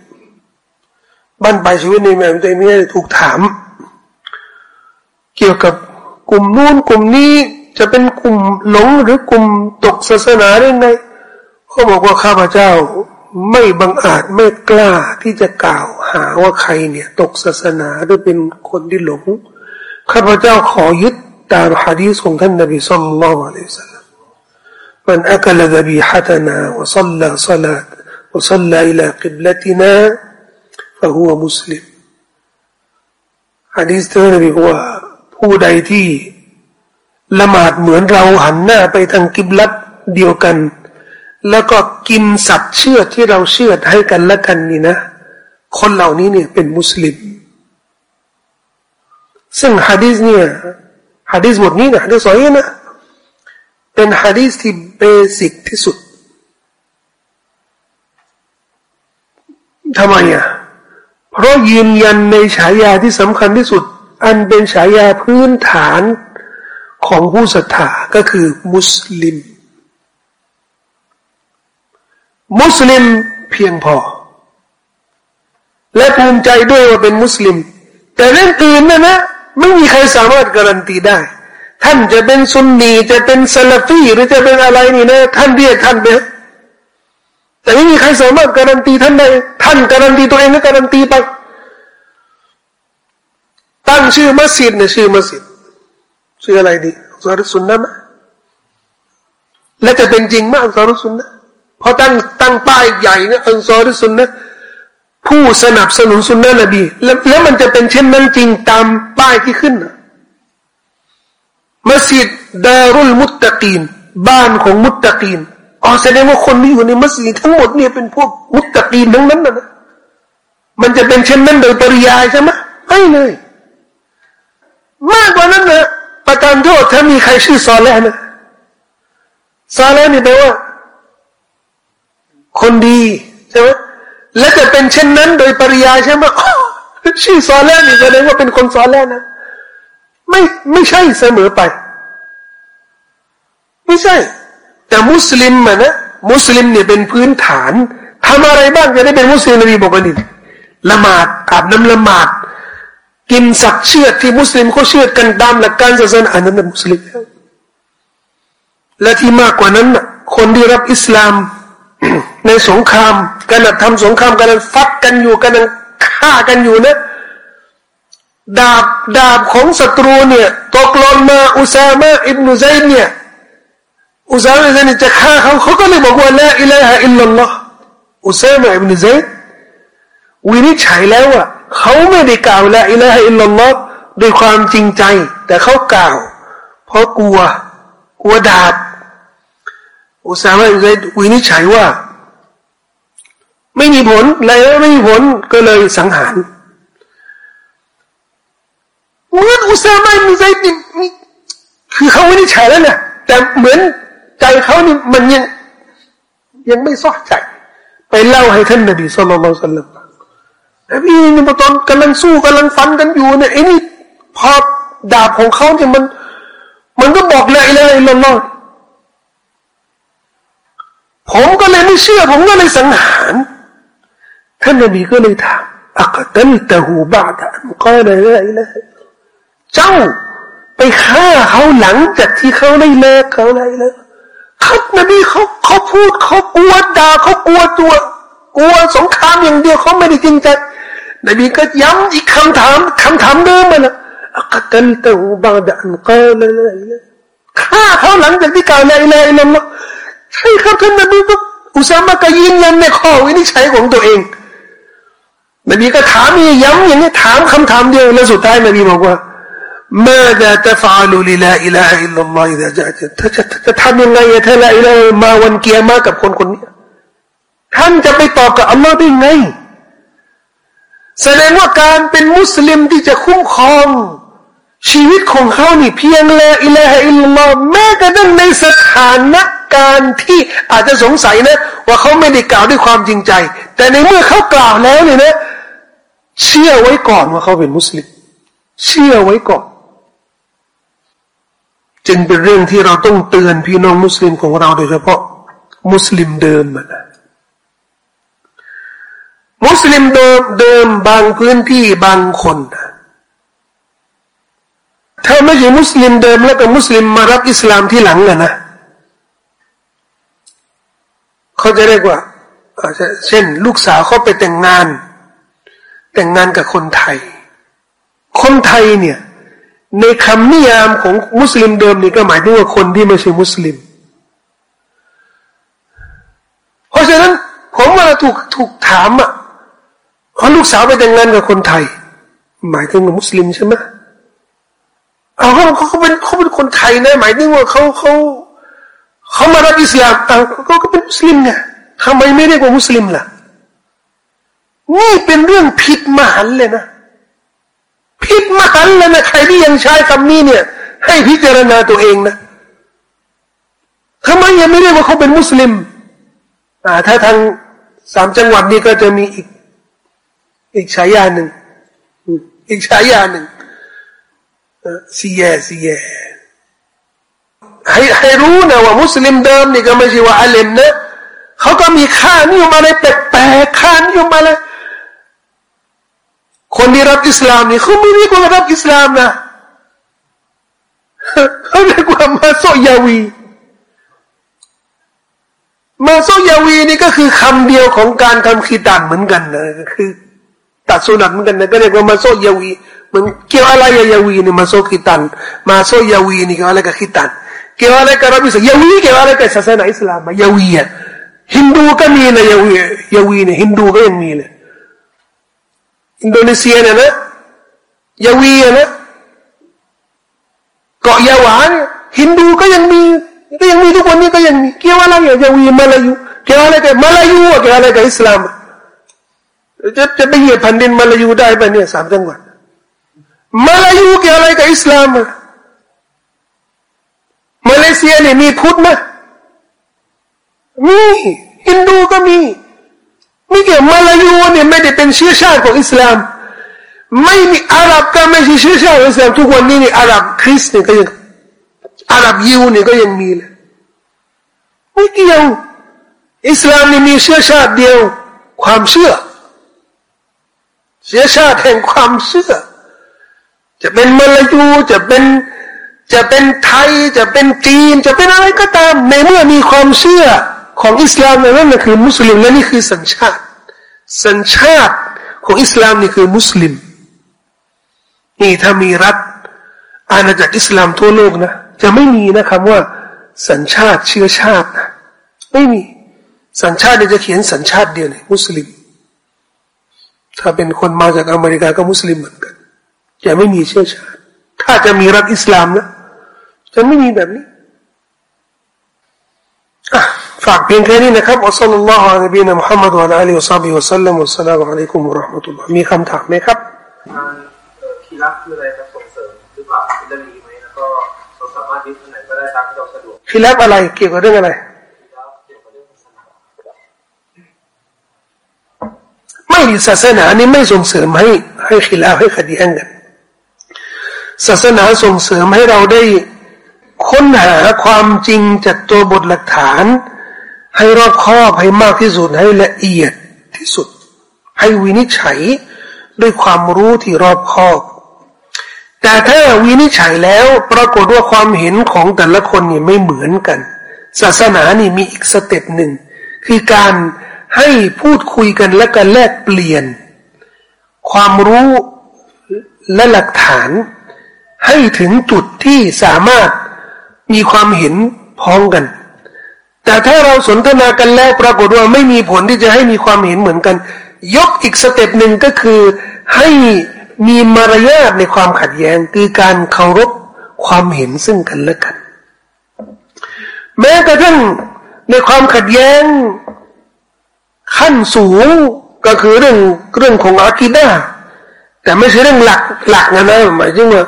บั้นปลายชีวิตในแม่ตัวนี้ถูกถาม เกี่ยวกับกลุ่มนู้นกลุ่มนี้ จะเป็นกลุ่มหลงหรือกลุ่มตกศาสนาได้ไหมเขาบอกว่าข้าพเจ้าไม่บังอาจไม่กล้าที่จะกล่าวหาว่าใครเนี่ย ตกศาสนาหรือเป็นคนที่หลงข้าพเจ้าขอยึดตามฮะดีษของท่านนบีสุลต่านละสัลลัมมันอักลดบีฮะตนาวซัลลัลซัลลัตวซัลลัอิลากิบลตินาฟะฮุวมุสลิมฮะดีสท่านนบีว่าผู้ใดที่ ละหมาดเหมือนเราหันหน้าไปทางกิบลัดเดียวกัน แล้วก็กินสัตว์เชื่อที่เราเชื่อให้กันและกันนี่นะ คนเหล่านี้เนี่ยเป็นมุสลิม ซึ่งฮะดีษเนี่ยฮะดีษบทนี้นะฮะดีษสอยนะเป็นฮะดีษที่เบสิกที่สุดทำไมอะเพราะยืนยันในฉายาที่สำคัญที่สุด อันเป็นฉายาพื้นฐาน ของผู้ศรัทธาก็คือมุสลิม มุสลิมเพียงพอ และภูมิใจด้วยว่าเป็นมุสลิม แต่เรื่องอื่นนะนะไม่มีใครสามารถการันตีได้ ท่านจะเป็นซุนนีจะเป็นซาลฟีหรือจะเป็นอะไรนี่นะท่านเรียกท่านไปแต่ไม่มีใครสามารถการันตีท่านได้ ท่านการันตีตัวเองก็การันตีไปตั้งชื่อมัสยิดเนี่ยชื่อมัสยิดืออะไรดีซารุสุนนะมะและจะเป็นจริงมากซารุสุนนะพอตั้งตั้งป้ายใหญ่เนี่ยอันซอรุสุนนะผู้สนับสนุนสุนนะนบีแล้วแล้วมันจะเป็นเช่นนั้นจริงตามป้ายที่ขึ้นนะมัสยิดดารุลมุตตะกีนบ้านของมุตตะกีนอ๋อแสดงว่าคนที่อยู่ในมัสยิดทั้งหมดเนี่ยเป็นพวกมุตตะกีนทั้งนั้นนะมันจะเป็นเช่นนั้นโดยปริยายใช่ไหมไม่เลย มากกว่านั้นนะ ประการโทษถ้ามีใครชื่อซอแล้นะซอแล้นี่แปลว่า คนดีใช่ไหมและจะเป็นเช่นนั้นโดยปริยายใช่ไหมชื่อซอแล้นี่แสดงว่าเป็นคนซอแล้นะไม่ไม่ใช่เสมอไป ไม่ใช่ แต่มุสลิมอะนะมุสลิมเนี่ยเป็นพื้นฐานทำอะไรบ้างจะได้เป็นมุสลิมนบีบอกว่านี่ละหมาดอาบน้ำละหมาด กินสักเชือดที่มุสลิมเขาเชื่อกันตามหลักการศาสนาอันนั้นเป็นมุสลิมและที่มากกว่านั้นคนที่รับอิสลามในสงครามกันทำสงครามกันฟัดกันอยู่กันฆ่ากันอยู่นะดาบดาบของศัตรูเนี่ยตกลงมาอุซามะอิบนุซัยเนี่ยอุซามะอิบนุซัยจะฆ่าเขาเขาก็เลยบอกว่าละอิละฮะอิลลัลลอฮ์อุซามะอิบนุซัยวินิจฉัยแล้วว่า เขาไม่ได้กล่าวละอิละฮะอิลลัลลอฮ์ด้วยความจริงใจ แต่เขากล่าว เพราะกลัวกลัวดาบอุซามะอิซัยวินิจฉัยว่า ไม่มีผลอะไรไม่มีผลก็เลยสังหารเหมือนอุซามะอิซัยนี่คือเขาวินิจฉัยแล้วนะแต่เหมือนใจเขานี่มันยังยังไม่ซอกใจ ไปเล่าให้ท่านนบีสุลต่านสัลลัม นบีนี่ตอนกำลังสู้กำลังฟันกันอยู่เนี่ยไอ้นี่พอดาบของเขาเนี่ยมัน มันก็บอกเลยเลยละลอผมก็เลยไม่เชื่อ ผมก็เลยสังหารท่านนบีก็เลยถามอักตันตะหูบาดอันก็เลยเลยเจ้าไปฆ่าเขาหลังจากที่เขาได้เลิกเขาได้แล้วครับนบีเขาเขาพูดเขากลัวด่าเขากลัวตัว กลัวสงครามอย่างเดียวเขาไม่ได้จริงใจ นบีก็ย้ำอีกคำถามคำถามเดิมมันนะอักตันตะหูบาดอันก็เลยฆ่าเขาหลังจากที่กล่าวละอิละอิละละใช่ครับท่านนบีก็อุซามะก็ยืนยันในข้อวินิจฉัยของตัวเองนบีก็ถามย้ำอย่างนี้ถามคำถามเดียวแล้วสุดท้ายนบีบอกว่า ماذا تفعل للا إله إلا الله إذا جاءت ถ้าจะจะทำยังไงถ้าละอิละมาวันเกียร์มากับคนคนนี้ท่านจะไปตอบกับอัลลอฮ์ได้ไง แสดงว่าการเป็นมุสลิมที่จะคุ้มครอง ชีวิตของเขานี่เพียงละอิละฮอิลลอฮแม้กระทั่งในสถานการณ์ที่อาจจะสงสัยนะ ว่าเขาไม่ได้กล่าวด้วยความจริงใจ แต่ในเมื่อเขากล่าวแล้วเนี่ยนะ เชื่อไว้ก่อนว่าเขาเป็นมุสลิม เชื่อไว้ก่อน จึงเป็นเรื่องที่เราต้องเตือนพี่น้องมุสลิมของเราโดยเฉพาะ มุสลิมเดิมนะ มุสลิมเดิมเดิมบางพื้นที่บางคนถ้าไม่ใช่มุสลิมเดิมแล้วก็มุสลิมมารับอิสลามที่หลังนะนะเขาจะเรียกว่าเช่น ลูกสาวเขาไปแต่งงาน แต่งงานกับคนไทย คนไทยเนี่ย ในคำนิยามของมุสลิมเดิมนี่ก็หมายถึงว่าคนที่ไม่ใช่มุสลิม เพราะฉะนั้นผมเวลาถูกถูกถามอะ พราะลูกสาวไปแต่งงานกับคนไทย หมายถึงมุสลิมใช่ไหมเอาเขาเขาเป็นเขาเป็นคนไทยนะ หมายถึงว่าเขาเขาเขามารับอิสลามเอาเขาก็เป็นมุสลิมไงทำไมไม่เรียกว่ามุสลิมล่ะนี่เป็นเรื่องผิดมหันเลยนะผิดมหันเลยนะใครที่ยังใช้คำนี้เนี่ย ให้พิจารณาตัวเองนะทำไมยังไม่เรียกว่าเขาเป็นมุสลิมอ่าถ้าทางสามจังหวัดนี้ก็จะมีอีก อีกฉายาหนึ่งอีกฉายาหนึ่งซีแยซีแยให้ให้รู้นะว่ามุสลิมเดิมนี่ก็ไม่ใช่ว่าอาเลมนะเขาก็มีค่านิยมอะไรแปลกๆค่านิยมอะไรคนที่รับอิสลามนี่เขาไม่เรียกว่ารับอิสลามนะเขาเรียกว่า masuk Jawi masuk Jawi นี่ก็คือคำเดียวของการทำคิตานเหมือนกันนะก็คือ ตัดสุนัตเหมือนกันนะก็เรียกว่า masuk Jawi มันเกี่ยวอะไรกับยาวีนี่ masuk คิตาน masuk Jawi นี่เกี่ยวอะไรกับคิตาน เกี่ยวอะไรกับรับอิสยาวีเกี่ยวอะไรกับศาสนาอิสลามยาวีอะฮินดูก็มีนะยาวียาวีเนี่ยฮินดูก็ยังมีเลยอินโดนีเซียเนี่ยนะยาวีนะเกาะยาวาน่ะฮินดูก็ยังมีก็ยังมีทุกวันนี้ก็ยังมีเกี่ยวอะไรกับยาวีมาลายูเกี่ยวอะไรกับมาลายูเกี่ยวอะไรกับอิสลาม จะจะไปเหยียบแผ่นดินมาลายูได้ไหมเนี่ยสามจังหวัดมาลายูเกี่ยวอะไรกับอิสลามมาเลเซียเนี่ยมีพุทธไหมมีฮินดูก็มีไม่เกี่ยวมาลายูเนี่ยไม่ได้เป็นเชื้อชาติของอิสลาม ไม่มีอาหรับก็ไม่ใช่เชื้อชาติของอิสลามทุกวันนี้นี่อาหรับคริสต์เนี่ยก็ยังอาหรับยิวเนี่ยก็ยังมีเลยไม่เกี่ยวอิสลามนี่มีเชื้อชาติเดียว ความเชื่อ เชื้อชาติแห่งความเชื่อ จะเป็นมาลายูจะเป็นจะเป็นไทยจะเป็นจีน จะเป็นอะไรก็ตาม ในเมื่อมีความเชื่อของอิสลามนั่นคือ มุสลิมและนี่คือสัญชาติ สัญชาติของอิสลามนี่คือมุสลิม นี่ถ้ามีรัฐ อาณาจักรอิสลามทั่วโลกนะจะไม่มีนะคำว่า สัญชาติเชื้อชาตินะไม่มี สัญชาติจะเขียนสัญชาติเดียวเลยมุสลิม ถ้าเป็นคนมาจากอเมริกาก็มุสลิมเหมือนกัน จะไม่มีเชื้อชาติ ถ้าจะมีรัฐอิสลามนะจะไม่มีแบบนี้ฝากเพียงแค่นี้นะครับอัสลลอฮฺอะลัยฮินะมุฮัมมัดวะลัยฮิวะซับบิวะสัลลัมวัสสลามุอะลัยกุมุรราะห์มะตุลลอฮ์มีคำถามไหมครับคีรับคืออะไรครับส่งเสริมหรือเปล่าเรื่องนี้ไหมแล้วก็เราสามารถยึดไหนก็ได้ตามที่เราสะดวกคีรับอะไรเกี่ยวกับเรื่องอะไรไม่ ศาสนานี้ไม่ส่งเสริมให้ให้ขีลาให้ขัดแย้งกันศาสนาส่งเสริมให้เราได้ค้นหาความจริงจากตัวบทหลักฐาน ให้รอบคอบให้มากที่สุดให้ละเอียดที่สุด ให้วินิจฉัยด้วยความรู้ที่รอบคอบ แต่ถ้าวินิจฉัยแล้วปรากฏว่าความเห็นของแต่ละคนนี่ไม่เหมือนกัน ศาสนานี่มีอีกสเต็ปหนึ่งคือการ ให้พูดคุยกันและกันแลกเปลี่ยน ความรู้และหลักฐาน ให้ถึงจุดที่สามารถมีความเห็นพ้องกัน แต่ถ้าเราสนทนากันแล้วปรากฏว่าไม่มีผลที่จะให้มีความเห็นเหมือนกัน ยกอีกสเต็ปหนึ่งก็คือให้มีมารยาทในความขัดแย้งคือการเคารพความเห็นซึ่งกันและกัน แม้กระทั่งในความขัดแย้ง ขั้นสูงก็คือเรื่องเรื่องของอะกีดะฮ์แต่ไม่ใช่เรื่องหลักหลักนะนะหมายถึงว่า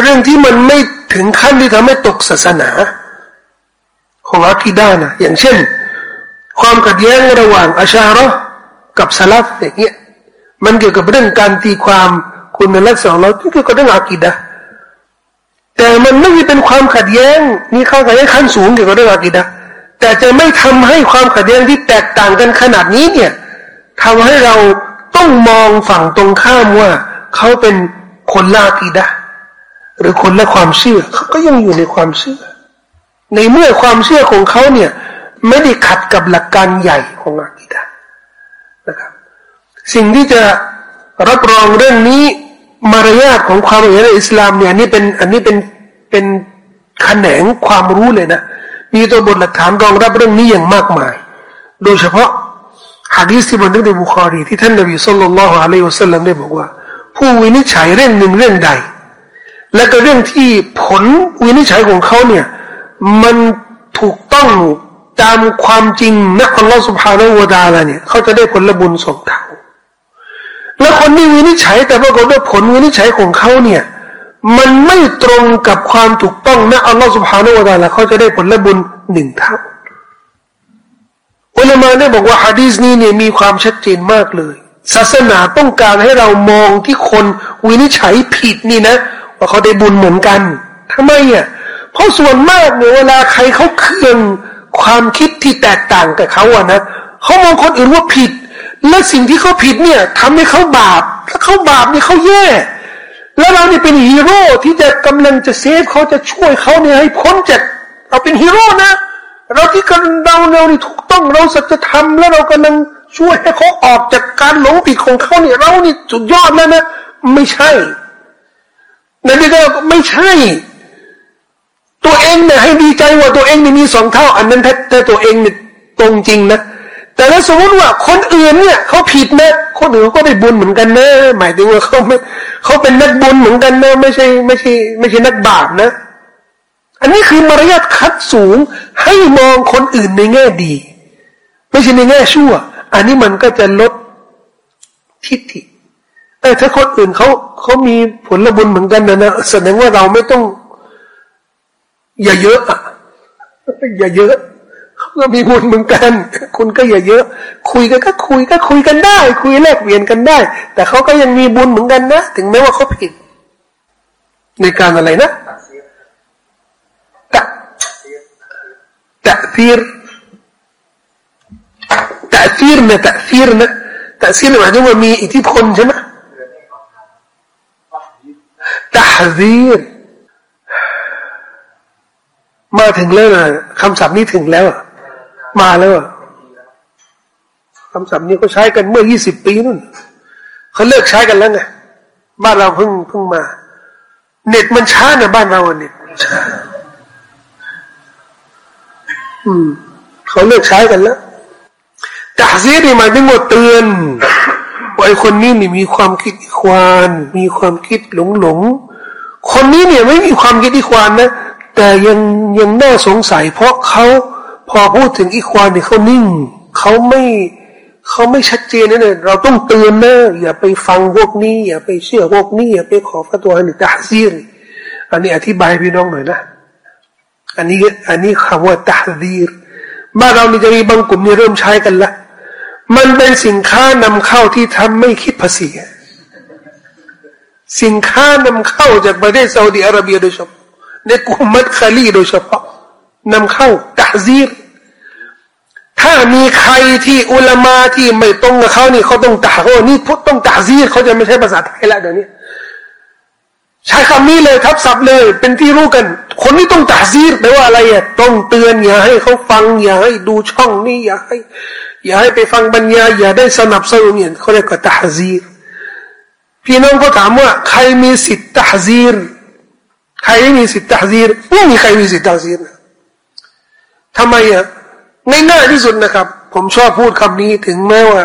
เรื่องที่มันไม่ถึงขั้นที่ทำให้ตกศาสนา ของอาคีดานะอย่างเช่น ความขัดแย้งระหว่างอาชาระกับสลับอย่างเงี้ยมันเกี่ยวกับเรื่องการตีความคุณลักษณะเราที่เกี่ยวกับเรื่องอากีดะแต่มันไม่ได้เป็นความขัดแย้งมีข้าขัดแย้งขั้นสูงเกี่ยวกับเรื่องอากีดะ แต่จะไม่ทำให้ความขัดแย้งที่แตกต่างกันขนาดนี้เนี่ยทำให้เราต้องมองฝั่งตรงข้ามว่าเขาเป็นคนลากีดะหรือคนละความเชื่อเขาก็ยังอยู่ในความเชื่อ ในเมื่อความเชื่อของเขาเนี่ย ไม่ได้ขัดกับหลักการใหญ่ของอากีดะนะครับ สิ่งที่จะรับรองเรื่องนี้มารยาทของความเห็นในอิสลามเนี่ยนี่เป็นอันนี้เป็นเป็นแขนงความรู้เลยนะ มีตัวบทหลักฐานรองรับเรื่องนี้อย่างมากมาย โดยเฉพาะฮะดีษที่บันทึกในบุคอรีที่ท่านนบีสุลต่านละฮ์อะลัยฮุสซาลลัมได้บอกว่า ผู้วินิจฉัยเรื่องหนึ่งเรื่องใด และก็เรื่องที่ผลวินิจฉัยของเขาเนี่ยมันถูกต้องตามความจริงนะอัลลอฮฺสุบฮานาอูดาลาเนี่ยเขาจะได้ผลบุญสองเท่าแล้วคนที่วินิจฉัยแต่ปรากฏว่าผลวินิจฉัยของเขาเนี่ย มันไม่ตรงกับความถูกต้องนะอัลลอฮฺสุบฮานาอูดาลาเขาจะได้ผลละบุญหนึ่งเท่าอุลามาได้บอกว่าฮะดีษนี้เนี่ยมีความชัดเจนมากเลย ศาสนาต้องการให้เรามองที่คนวินิจฉัยผิดนี่นะ ว่าเขาได้บุญเหมือนกันทำไมอะเพราะส่วนมากเนี่ยเวลาใครเขาเคืองความคิดที่แตกต่างกับเขาอะนะเขามองคนอื่นว่าผิด และสิ่งที่เขาผิดเนี่ยทำให้เขาบาปถ้าเขาบาปเนี่ยเขาแย่ แล้วเราเนี่เป็นฮีโร่ที่จะกำลังจะเซฟเขาจะช่วยเขาเนี่ยให้พ้นจากเราเป็นฮีโร่นะ เราที่กำลังเราเรานี่ถูกต้องเราสัจธรรมแล้วเรากำลังช่วยให้เขาออกจากการหลงผิดของเขาเนี่ยเรานี่สุดยอดแล้วนะไม่ใช่นั่ก็ไม่ใช่ ตัวเองเนี่ยให้ดีใจว่าตัวเองนี่มีสองเท่า อันนั้นถ้าถ้าตัวเองเนี่ยตรงจริงนะ แต่ถ้าสมมติว่าคนอื่นเนี่ยเขาผิดนะคนอื่นก็ได้บุญเหมือนกันนะหมายถึงว่าเขาไม่เขาเป็นนักบุญเหมือนกันนะไม่ใช่ไม่ใช่ไม่ใช่นักบาปนะ อันนี้คือมารยาทคัดสูงให้มองคนอื่นในแง่ดี ไม่ใช่ในแง่ชั่ว อันนี้มันก็จะลดทิฏฐิแต่ถ้าคนอื่นเขาเขามีผลบุญเหมือนกันนะนะแสดงว่าเราไม่ต้อง อย่าเยอะอะอย่าเยอะ เขาก็มีบุญเหมือนกัน คุณก็อย่าเยอะ คุยกันก็คุยก็คุยกันได้ คุยแลกเปลี่ยนกันได้ แต่เขาก็ยังมีบุญเหมือนกันนะ ถึงแม้ว่าเขาผิด ในการอะไรนะตะตะซีรตะซีรนะตะซีรนะตะซีรหมายถึงว่ามีอิทธิพลใช่ไหมตะซีรมาถึงแล้วนะคำศัพท์นี้ถึงแล้ว มาแล้วคำศัพท์นี้ก็ใช้กันเมื่อยี่สิบปีนู่นเขาเลิกใช้กันแล้วไงบ้านเราเพิ่งเพิ่งมา เน็ตมันช้านะบ้านเราเน็ตช้อืมเขาเลิกใช้กันแล้วตาซีนี่หมายถึงว่าเตือนว่าไอ้คนนี้นี่มีความคิดควาน มีความคิดหลงหลงคนนี้เนี่ยไม่มีความคิดที่ควานนะแต่ยังยังน่าสงสัยเพราะเขา พอพูดถึงอีควานเนี่ยเขานิ่งเขาไม่เขาไม่ชัดเจนนะเลยเราต้องเตือนนะอย่าไปฟังพวกนี้ อย่าไปเชื่อพวกนี้ อย่าไปขอฟัตัวนี่ตาซีรอันนี้อธิบายพี่น้องหน่อยนะ อันนี้อันนี้คำว่าตาซีรบ้านเรานี่จะมีบางกลุ่มนี่เริ่มใช้กันละมันเป็นสินค้านำเข้าที่ทำไม่คิดภาษีสินค้านำเข้าจากประเทศซาอุดิอาระเบียโดยเฉพาะในกลุ่มมัดคาลีโดยเฉพาะนำเข้าตะซีร ถ้ามีใครที่อุลามาที่ไม่ตรงกับเขานี่เขาต้องตะโอ้นี่พุทต้องตะซีรเขาจะไม่ใช่ภาษาไทยแล้วเดี๋ยวนี้ ใช้คำนี้เลยทับศัพท์เลย เป็นที่รู้กัน คนนี้ต้องตะซีรแปลว่าอะไรอะต้องเตือนอย่าให้เขาฟัง อย่าให้ดูช่องนี้อย่าให้ อย่าให้ไปฟังบรรยายอย่าได้สนับสนุนเนี่ยเขาเรียกว่าตะซีรพี่น้องก็ถามว่า ใครมีสิทธิ์ตะซีรใครมีสิทธิ์ตัซีรไม่มีใครมีสิทธิ์ตัซีรทำไมอะ ง่ายๆที่สุดนะครับ ผมชอบพูดคำนี้ถึงแม้ว่า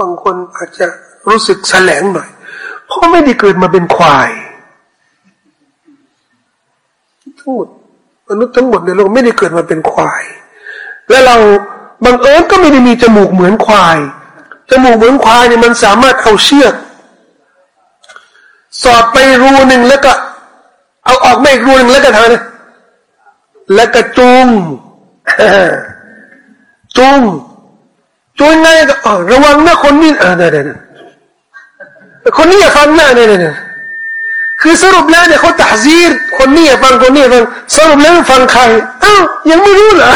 บางคนอาจจะรู้สึกแสลงหน่อยเพราะไม่ได้เกิดมาเป็นควายทั้งหมดมนุษย์ทั้งหมดในโลกไม่ได้เกิดมาเป็นควาย และเราบางเอิญก็ไม่ได้มีจมูกเหมือนควาย จมูกเหมือนควายเนี่ยมันสามารถเอาเชือก สอดไปรูหนึ่งแล้วก็ เอาออกไม่รูหนึ่งแล้วก็ทำนะแล้วก็จุง จงจุงไงก็ระวังนะคนนี้เอ่าได้ได้คนนี้อย่าฟังนะเนี่ยเนี่ยคือสรุปแล้วเนี่ยเขาตัดซีรคนนี้อย่าฟังคนนี้ฟังสรุปแล้วฟังใครอ้าวยังไม่รู้เหรอ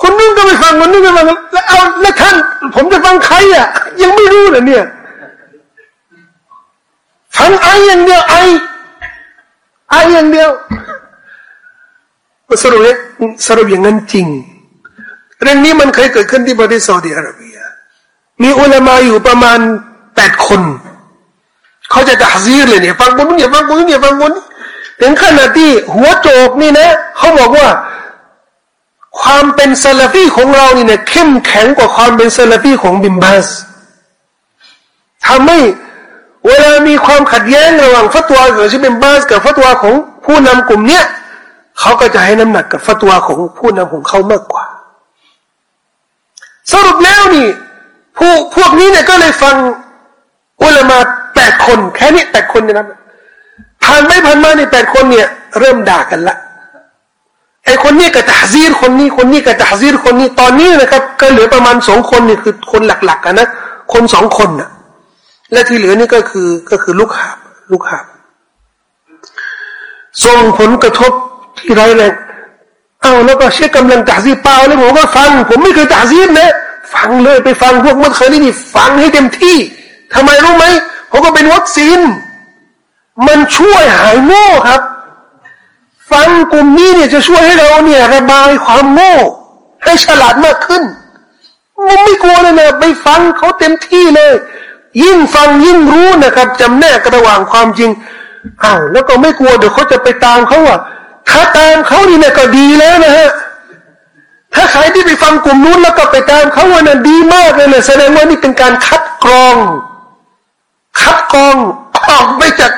คนนู้นก็ไม่ฟังคนนี้ก็ไม่ฟังแล้วเอาแล้วท่าน ผมจะฟังใครอะ ยังไม่รู้เหรอเนี่ยทั้งไออย่างเดียวไอไออย่างเดียว สรุปสรุปอย่างนั้นจริง เรื่องนี้มันเคยเกิดขึ้นที่ประเทศซาอุดิอาระเบีย มีอุลามาอยู่ประมาณแปดคน เขาจะตัดซีเลยเนี่ยฟังคนนี้ฟังคนนี้ฟังคนนี้ถึงขนาดที่หัวโจกนี่นะเขาบอกว่า ความเป็นซาลาฟีของเรานี่เนี่ยเข้มแข็งกว่าความเป็นซาลาฟีของบิมบาสทำให้เวลามีความขัดแย้งระหว่างฟัตวาของชิเป็นบาสกับฟัตวาของผู้นำกลุ่มเนี้ย เขาก็จะให้น้ำหนักกับฟัตวาของผู้นำของเขามากกว่า สรุปแล้วนี่ผู้พวกนี้เนี่ยก็เลยฟังอุลามาแปดคน แค่นี้แปดคนนี่ยนะผ่านไม่ผ่านมาในแปดคนเนี่ย เริ่มด่ากันละไอคนนี้กับตาซีรคนนี้คนนี้กับตาซีรคนนี้ตอนนี้นะครับ ก็เหลือประมาณสองคนนี่คือคนหลักๆกันนะคนสองคนนะและที่เหลือนี่ก็คือก็คือลูกหาบลูกหาบส่งผลกระทบ ที่ร้ายเอาแล้วก็เชื่อกำลังตาซีเปล่าแล้วผมก็ฟัง ผมไม่เคยตาซีนะฟังเลยไปฟังพวกมัดเคยนี่ฟังให้เต็มที่ทำไมรู้ไหมเพราก็เป็นวัคซีน มันช่วยหายโง่ครับ ฟังกลุ่มนี้เนี่ยจะช่วยให้เราเนี่ยระบายความโง่ ให้ฉลาดมากขึ้นมันไม่กลัวเลยนะไปฟังเขาเต็มที่เลย ยิ่งฟังยิ่งรู้นะครับจำแนกระหว่างความจริงอ้าวแล้วก็ไม่กลัวเดี๋ยวเขาจะไปตามเขาอะ ถ้าตามเขานี่เนี่ยก็ดีแล้วนะฮะถ้าใครที่ไปฟังกลุ่มนู้นแล้วก็ไปตามเขาว่านั้นดีมากเลยนะแสดงว่านี่เป็นการคัดกรอง คัดกรองออกไปจาก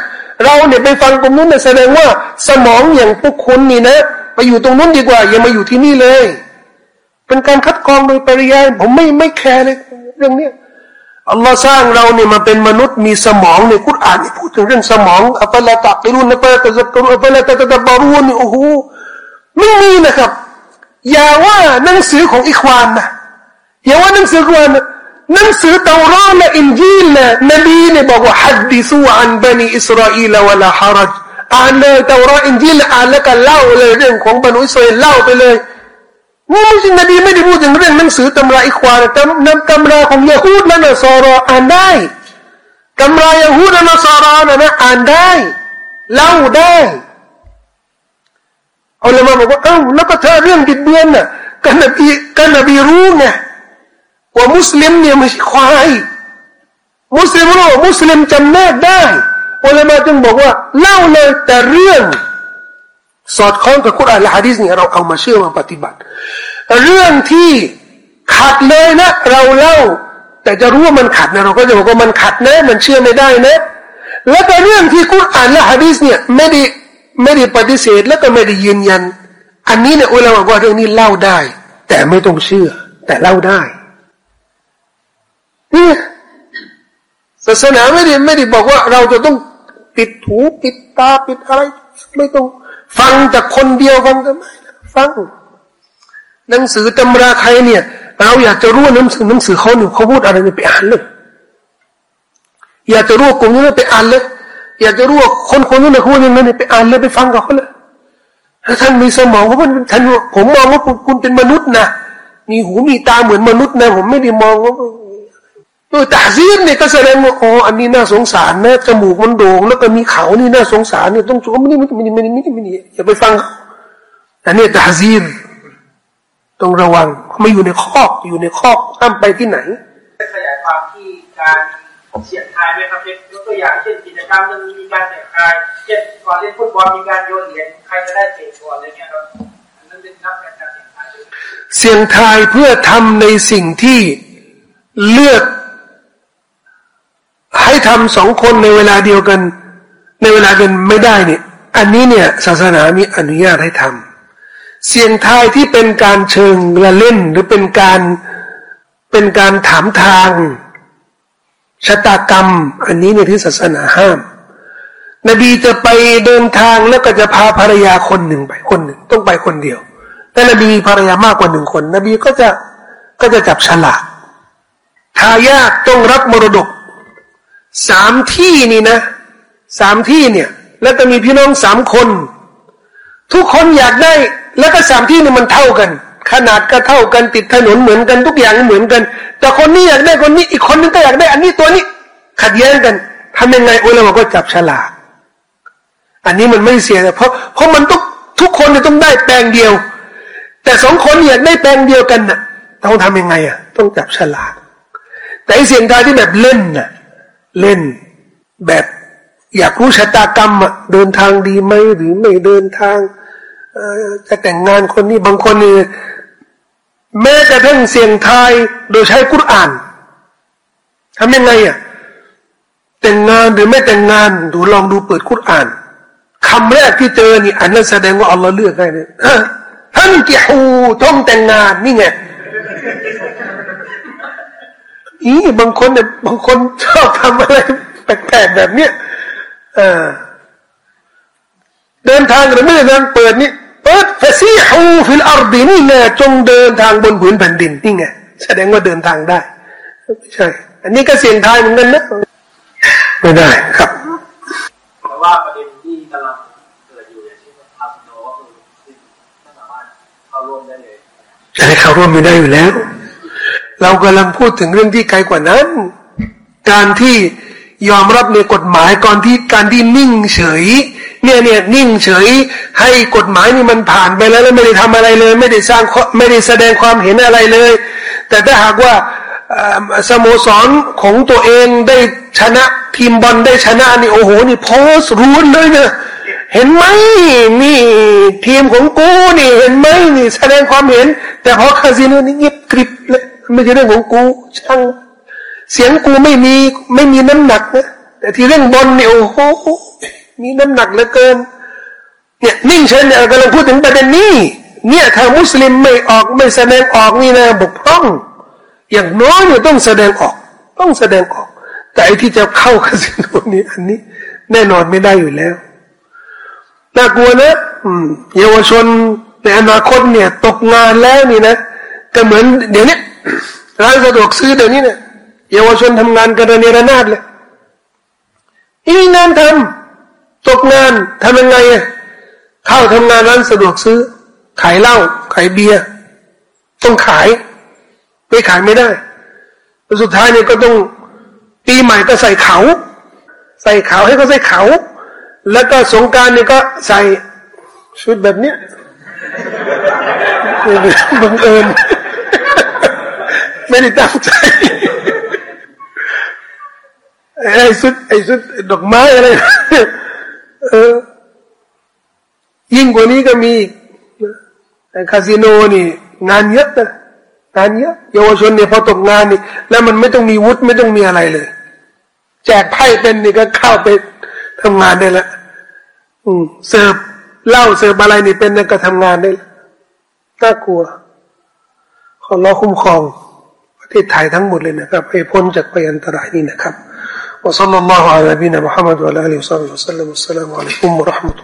เราเนี่ยไปฟังกลุ่มนู้นเนี่ยแสดงว่า สมองอย่างพวกคุณนี่นะไปอยู่ตรงนู้นดีกว่า อย่ามาอยู่ที่นี่เลย เป็นการคัดกรองโดยปริยายผมไม่ไม่แคร์เลยเรื่องเนี้ย อัลลอฮ์สร้างเราเนี่ยมาเป็นมนุษย์มีสมองในกุรอานนี่พูดถึงเรื่องสมองأفلا تعقلون أفلا تذكرون أفلا تتدبرونโอ้โหไม่มีนะครับ อย่าว่าหนังสือของอิควานนะอย่าว่าหนังสืออิควานนะหนังสือเตารอตและอินจีลนะนบีเนี่ยบอกว่าحدثوا عن بني إسرائيل ولا حرجอ่านเลยเตารอตอินจีลอ่านแล้วก็เล่าเลยเรื่องของบะนีอิสรออีลเล่าไปเลย นี่ไม่ใช่นบีไม่ได้พูดถึงเรื่องหนังสือตำราอิควานตำนำตำราของยะฮูดและนะศอรออ่านได้ตำรายะฮูดและนะศอรอนะนะอ่านได้เล่าได้เอาเลยมาบอกว่าเอ้าแล้วก็เธอเรื่องกิดเบียนน่ะกันนบีกันนบีรู้ไงว่ามุสลิมเนี่ยไม่ใช่ควายมุสลิมรู้มุสลิมจำแนกได้อัลลอฮ์จึงบอกว่าเล่าเลยแต่เรื่อง สอดคล้องกับคุรานและฮะดีษเนี่ยเราเอามาเชื่อมาปฏิบัติ เรื่องที่ขัดเลยนะ เราเล่า แต่จะรู้ว่ามันขัดนะเราก็จะบอกว่ามันขัดนะ มันเชื่อไม่ได้นะ แล้วก็เรื่องที่คุรานและฮะดีษเนี่ยไม่ได้ไม่ได้ปฏิเสธแล้วก็ไม่ได้ยืนยัน อันนี้เนี่ยอุลามะบอกว่าเรื่องนี้เล่าได้ แต่ไม่ต้องเชื่อ แต่เล่าได้นี่ศาสนาไม่ได้ไม่ได้บอกว่าเราจะต้องปิดหูปิดตาปิดอะไร ไม่ต้อง ฟังจากคนเดียวฟังกันไม่ฟัง หนังสือตำราใครเนี่ยเราอยากจะรู้หนังสือหนังสือเขาเนี่ยเขาพูดอะไรเนี่ยไปอ่านเลยอยากจะรู้กลุ่มนี้ไปอ่านเลย อยากจะรู้ว่าคนคนนี้นี่ยเขายังไงเนี่ยไปอ่านเลยไปฟังกับเขาเลยถ้าท่านมีสมองเพราะว่าท่านผมมองว่าคุณเป็นมนุษย์นะมีหูมีตาเหมือนมนุษย์นะผมไม่ได้มองว่า เออตาซีนเนี่ยก็แสดงว่าอ๋ออันนี้น่าสงสารนะจมูกมันโด่งแล้วก็มีเขานี่น่าสงสารเนี่ยต้องชมไม่ได้ไม่ได้ไม่ได้ไม่ได้ไม่ได้ไม่ได้อย่าไปฟังอันนี้ตาซีนต้องระวังไม่อยู่ในคอกอยู่ในคอกห้ามไปที่ไหนขยายความที่การเสียงทายไหมครับยกตัวอย่างเช่นกิจกรรมมันมีการเสียงทายเช่นก่อนเล่นฟุตบอลมีการโยนเหรียญใครจะได้เตะก่อนอะไรเงี้ยครับอันนั้นเป็นนับการเสียงทายเสียงทายเพื่อทำในสิ่งที่เลือก ให้ทำสองคนในเวลาเดียวกัน ในเวลาเดียวไม่ได้เนี่ย อันนี้เนี่ยศาสนามีอนุญาตให้ทำเสียงทายที่เป็นการเชิงละเล่นหรือเป็นการเป็นการถามทางชะตากรรม อันนี้เนี่ยที่ศาสนาห้าม นบีจะไปเดินทางแล้วก็จะพาภรรยาคนหนึ่งไปคนหนึ่งต้องไปคนเดียว แต่นบีมีภรรยามากกว่าหนึ่งคน นบีก็จะก็จะจับฉลากทายาทต้องรับมรดก สามที่นี่นะสามที่เนี่ย แล้วก็มีพี่น้องสามคน ทุกคนอยากได้ แล้วก็สามที่นี่มันเท่ากัน ขนาดก็เท่ากันติดถนนเหมือนกันทุกอย่างเหมือนกัน แต่คนนี้อยากได้คนนี้อีกคนนึงก็อยากได้ อันนี้ตัวนี้ ขัดแย้งกันทำยังไงอุลามะก็จับฉลากอันนี้มันไม่เสียเพราะเพราะมันต้องทุกคนจะต้องได้แปลงเดียว แต่สองคนอยากได้แปลงเดียวกันน่ะต้องทำยังไงอะ ต้องจับฉลากแต่เสียงทายที่แบบเล่นน่ะ เล่นแบบอยากรู้ชะตากรรมอะเดินทางดีไหมหรือไม่เดินทางจะแต่งงานคนนี้บางคนนี่แม้แต่ทั้งเสียงทายโดยใช้กุรอ่านทำยังไงอะแต่งงานหรือไม่แต่งงานดูลองดูเปิดกุรอ่านคำแรกที่เจอนี่อันนั้นแสดงว่าอัลลอฮ์เลือกให้เนี่ยท่านกิฮูต้องแต่งงานนี่ไง อีบางคนเนี่ยบางคนชอบทำอะไรแปลกๆแบบเนี้ยเออเดินทางหรือไม่เดินทางเปิดนี่فسيحوا في الأرضนี่ไงจงเดินทางบนผืนแผ่นดินนี่ไงแสดงว่าเดินทางได้ไม่ใช่ อันนี้ก็เสี่ยงทายเหมือนกันนะไม่ได้ครับแต่ว่าประเด็นที่กำลังเกิดอยู่อย่างเช่นพาสโนก็คือไม่สามารถเข้าร่วมได้เลยจะให้เข้าร่วมไม่ได้อยู่แล้ว เรากำลังพูดถึงเรื่องที่ไกลกว่านั้น การที่ยอมรับในกฎหมายก่อนที่การที่นิ่งเฉย เนี่ยเนี่ยนิ่งเฉย ให้กฎหมายนี่มันผ่านไปแล้วแล้วไม่ได้ทำอะไรเลย ไม่ได้สร้างไม่ได้แสดงความเห็นอะไรเลย แต่ถ้าหากว่าสโมสรของตัวเองได้ชนะทีมบอลได้ชนะนี่โอ้โหนี่โพสรุนเลยเนะเห็นไหมนี่ทีมของกูนี่เห็นไหมนี่แสดงความเห็น แต่พอคาสิโนนี่เงียบกริบเลย ไม่ใช่เรื่องของกูช่างเสียงกูไม่มีไม่มีน้ำหนักนะแต่ที่เรื่องบอลเนี่ยโอ้โหมีน้ำหนักเหลือเกิน เนี่ยนิ่งเฉยเนี่ยกำลังพูดถึงประเด็นนี้ เนี่ยถ้ามุสลิมไม่ออกไม่แสดงออกนี่นะบกพร่อง อย่างน้อยเนี่ยต้องแสดงออก ต้องแสดงออก แต่ไอที่จะเข้าคาสิโนนี่อันนี้ แน่นอนไม่ได้อยู่แล้วน่ากลัวนะเยาวชนในอนาคตเนี่ย ตกงานแล้วนี่นะก็เหมือนเดี๋ยวนี้ ร้านสะดวกซื้อเดี๋ยวนี้เนี่ยเยาวชนทำงานกันระเนระนาดเลยอีงานทำตกงานทำยังไงอะเข้าทำงานร้านสะดวกซื้อ ขายเหล้าขายเบียร์ต้องขาย ไม่ขายไม่ได้สุดท้ายเนี่ยก็ต้องปีใหม่ก็ใส่เขา ใส่เขาให้เขาใส่เขา แล้วก็สงการเนี่ยก็ใส่ชุดแบบเนี้ยบังเอิญ ไม่ได้ตั้งใจไอ้สุดไอ้สุดดอกไม้อะไรเออยิ่งกว่านี้ก็มีแต่คาสิโนนี่ งานเยอะนะงานเยอะเยาวชนเนี่ยพอตกงานนี่แล้วมันไม่ต้องมีวุฒิไม่ต้องมีอะไรเลย แจกไพ่เป็นนี่ก็เข้าไปทำงานได้ละอืมเสิร์ฟเหล้าเสิร์ฟอะไรนี่เป็นนี่ก็ทำงานได้ละน่ากลัวขอรอคุ้มครอง ทศไทยทั้งหมดเลยนะครับให้พ้นจากภัยอันตรายนี้นะครับ وصلى الله على نبينا محمد وعلى اله وصحبه وسلم والسلام عليكم ورحمه الله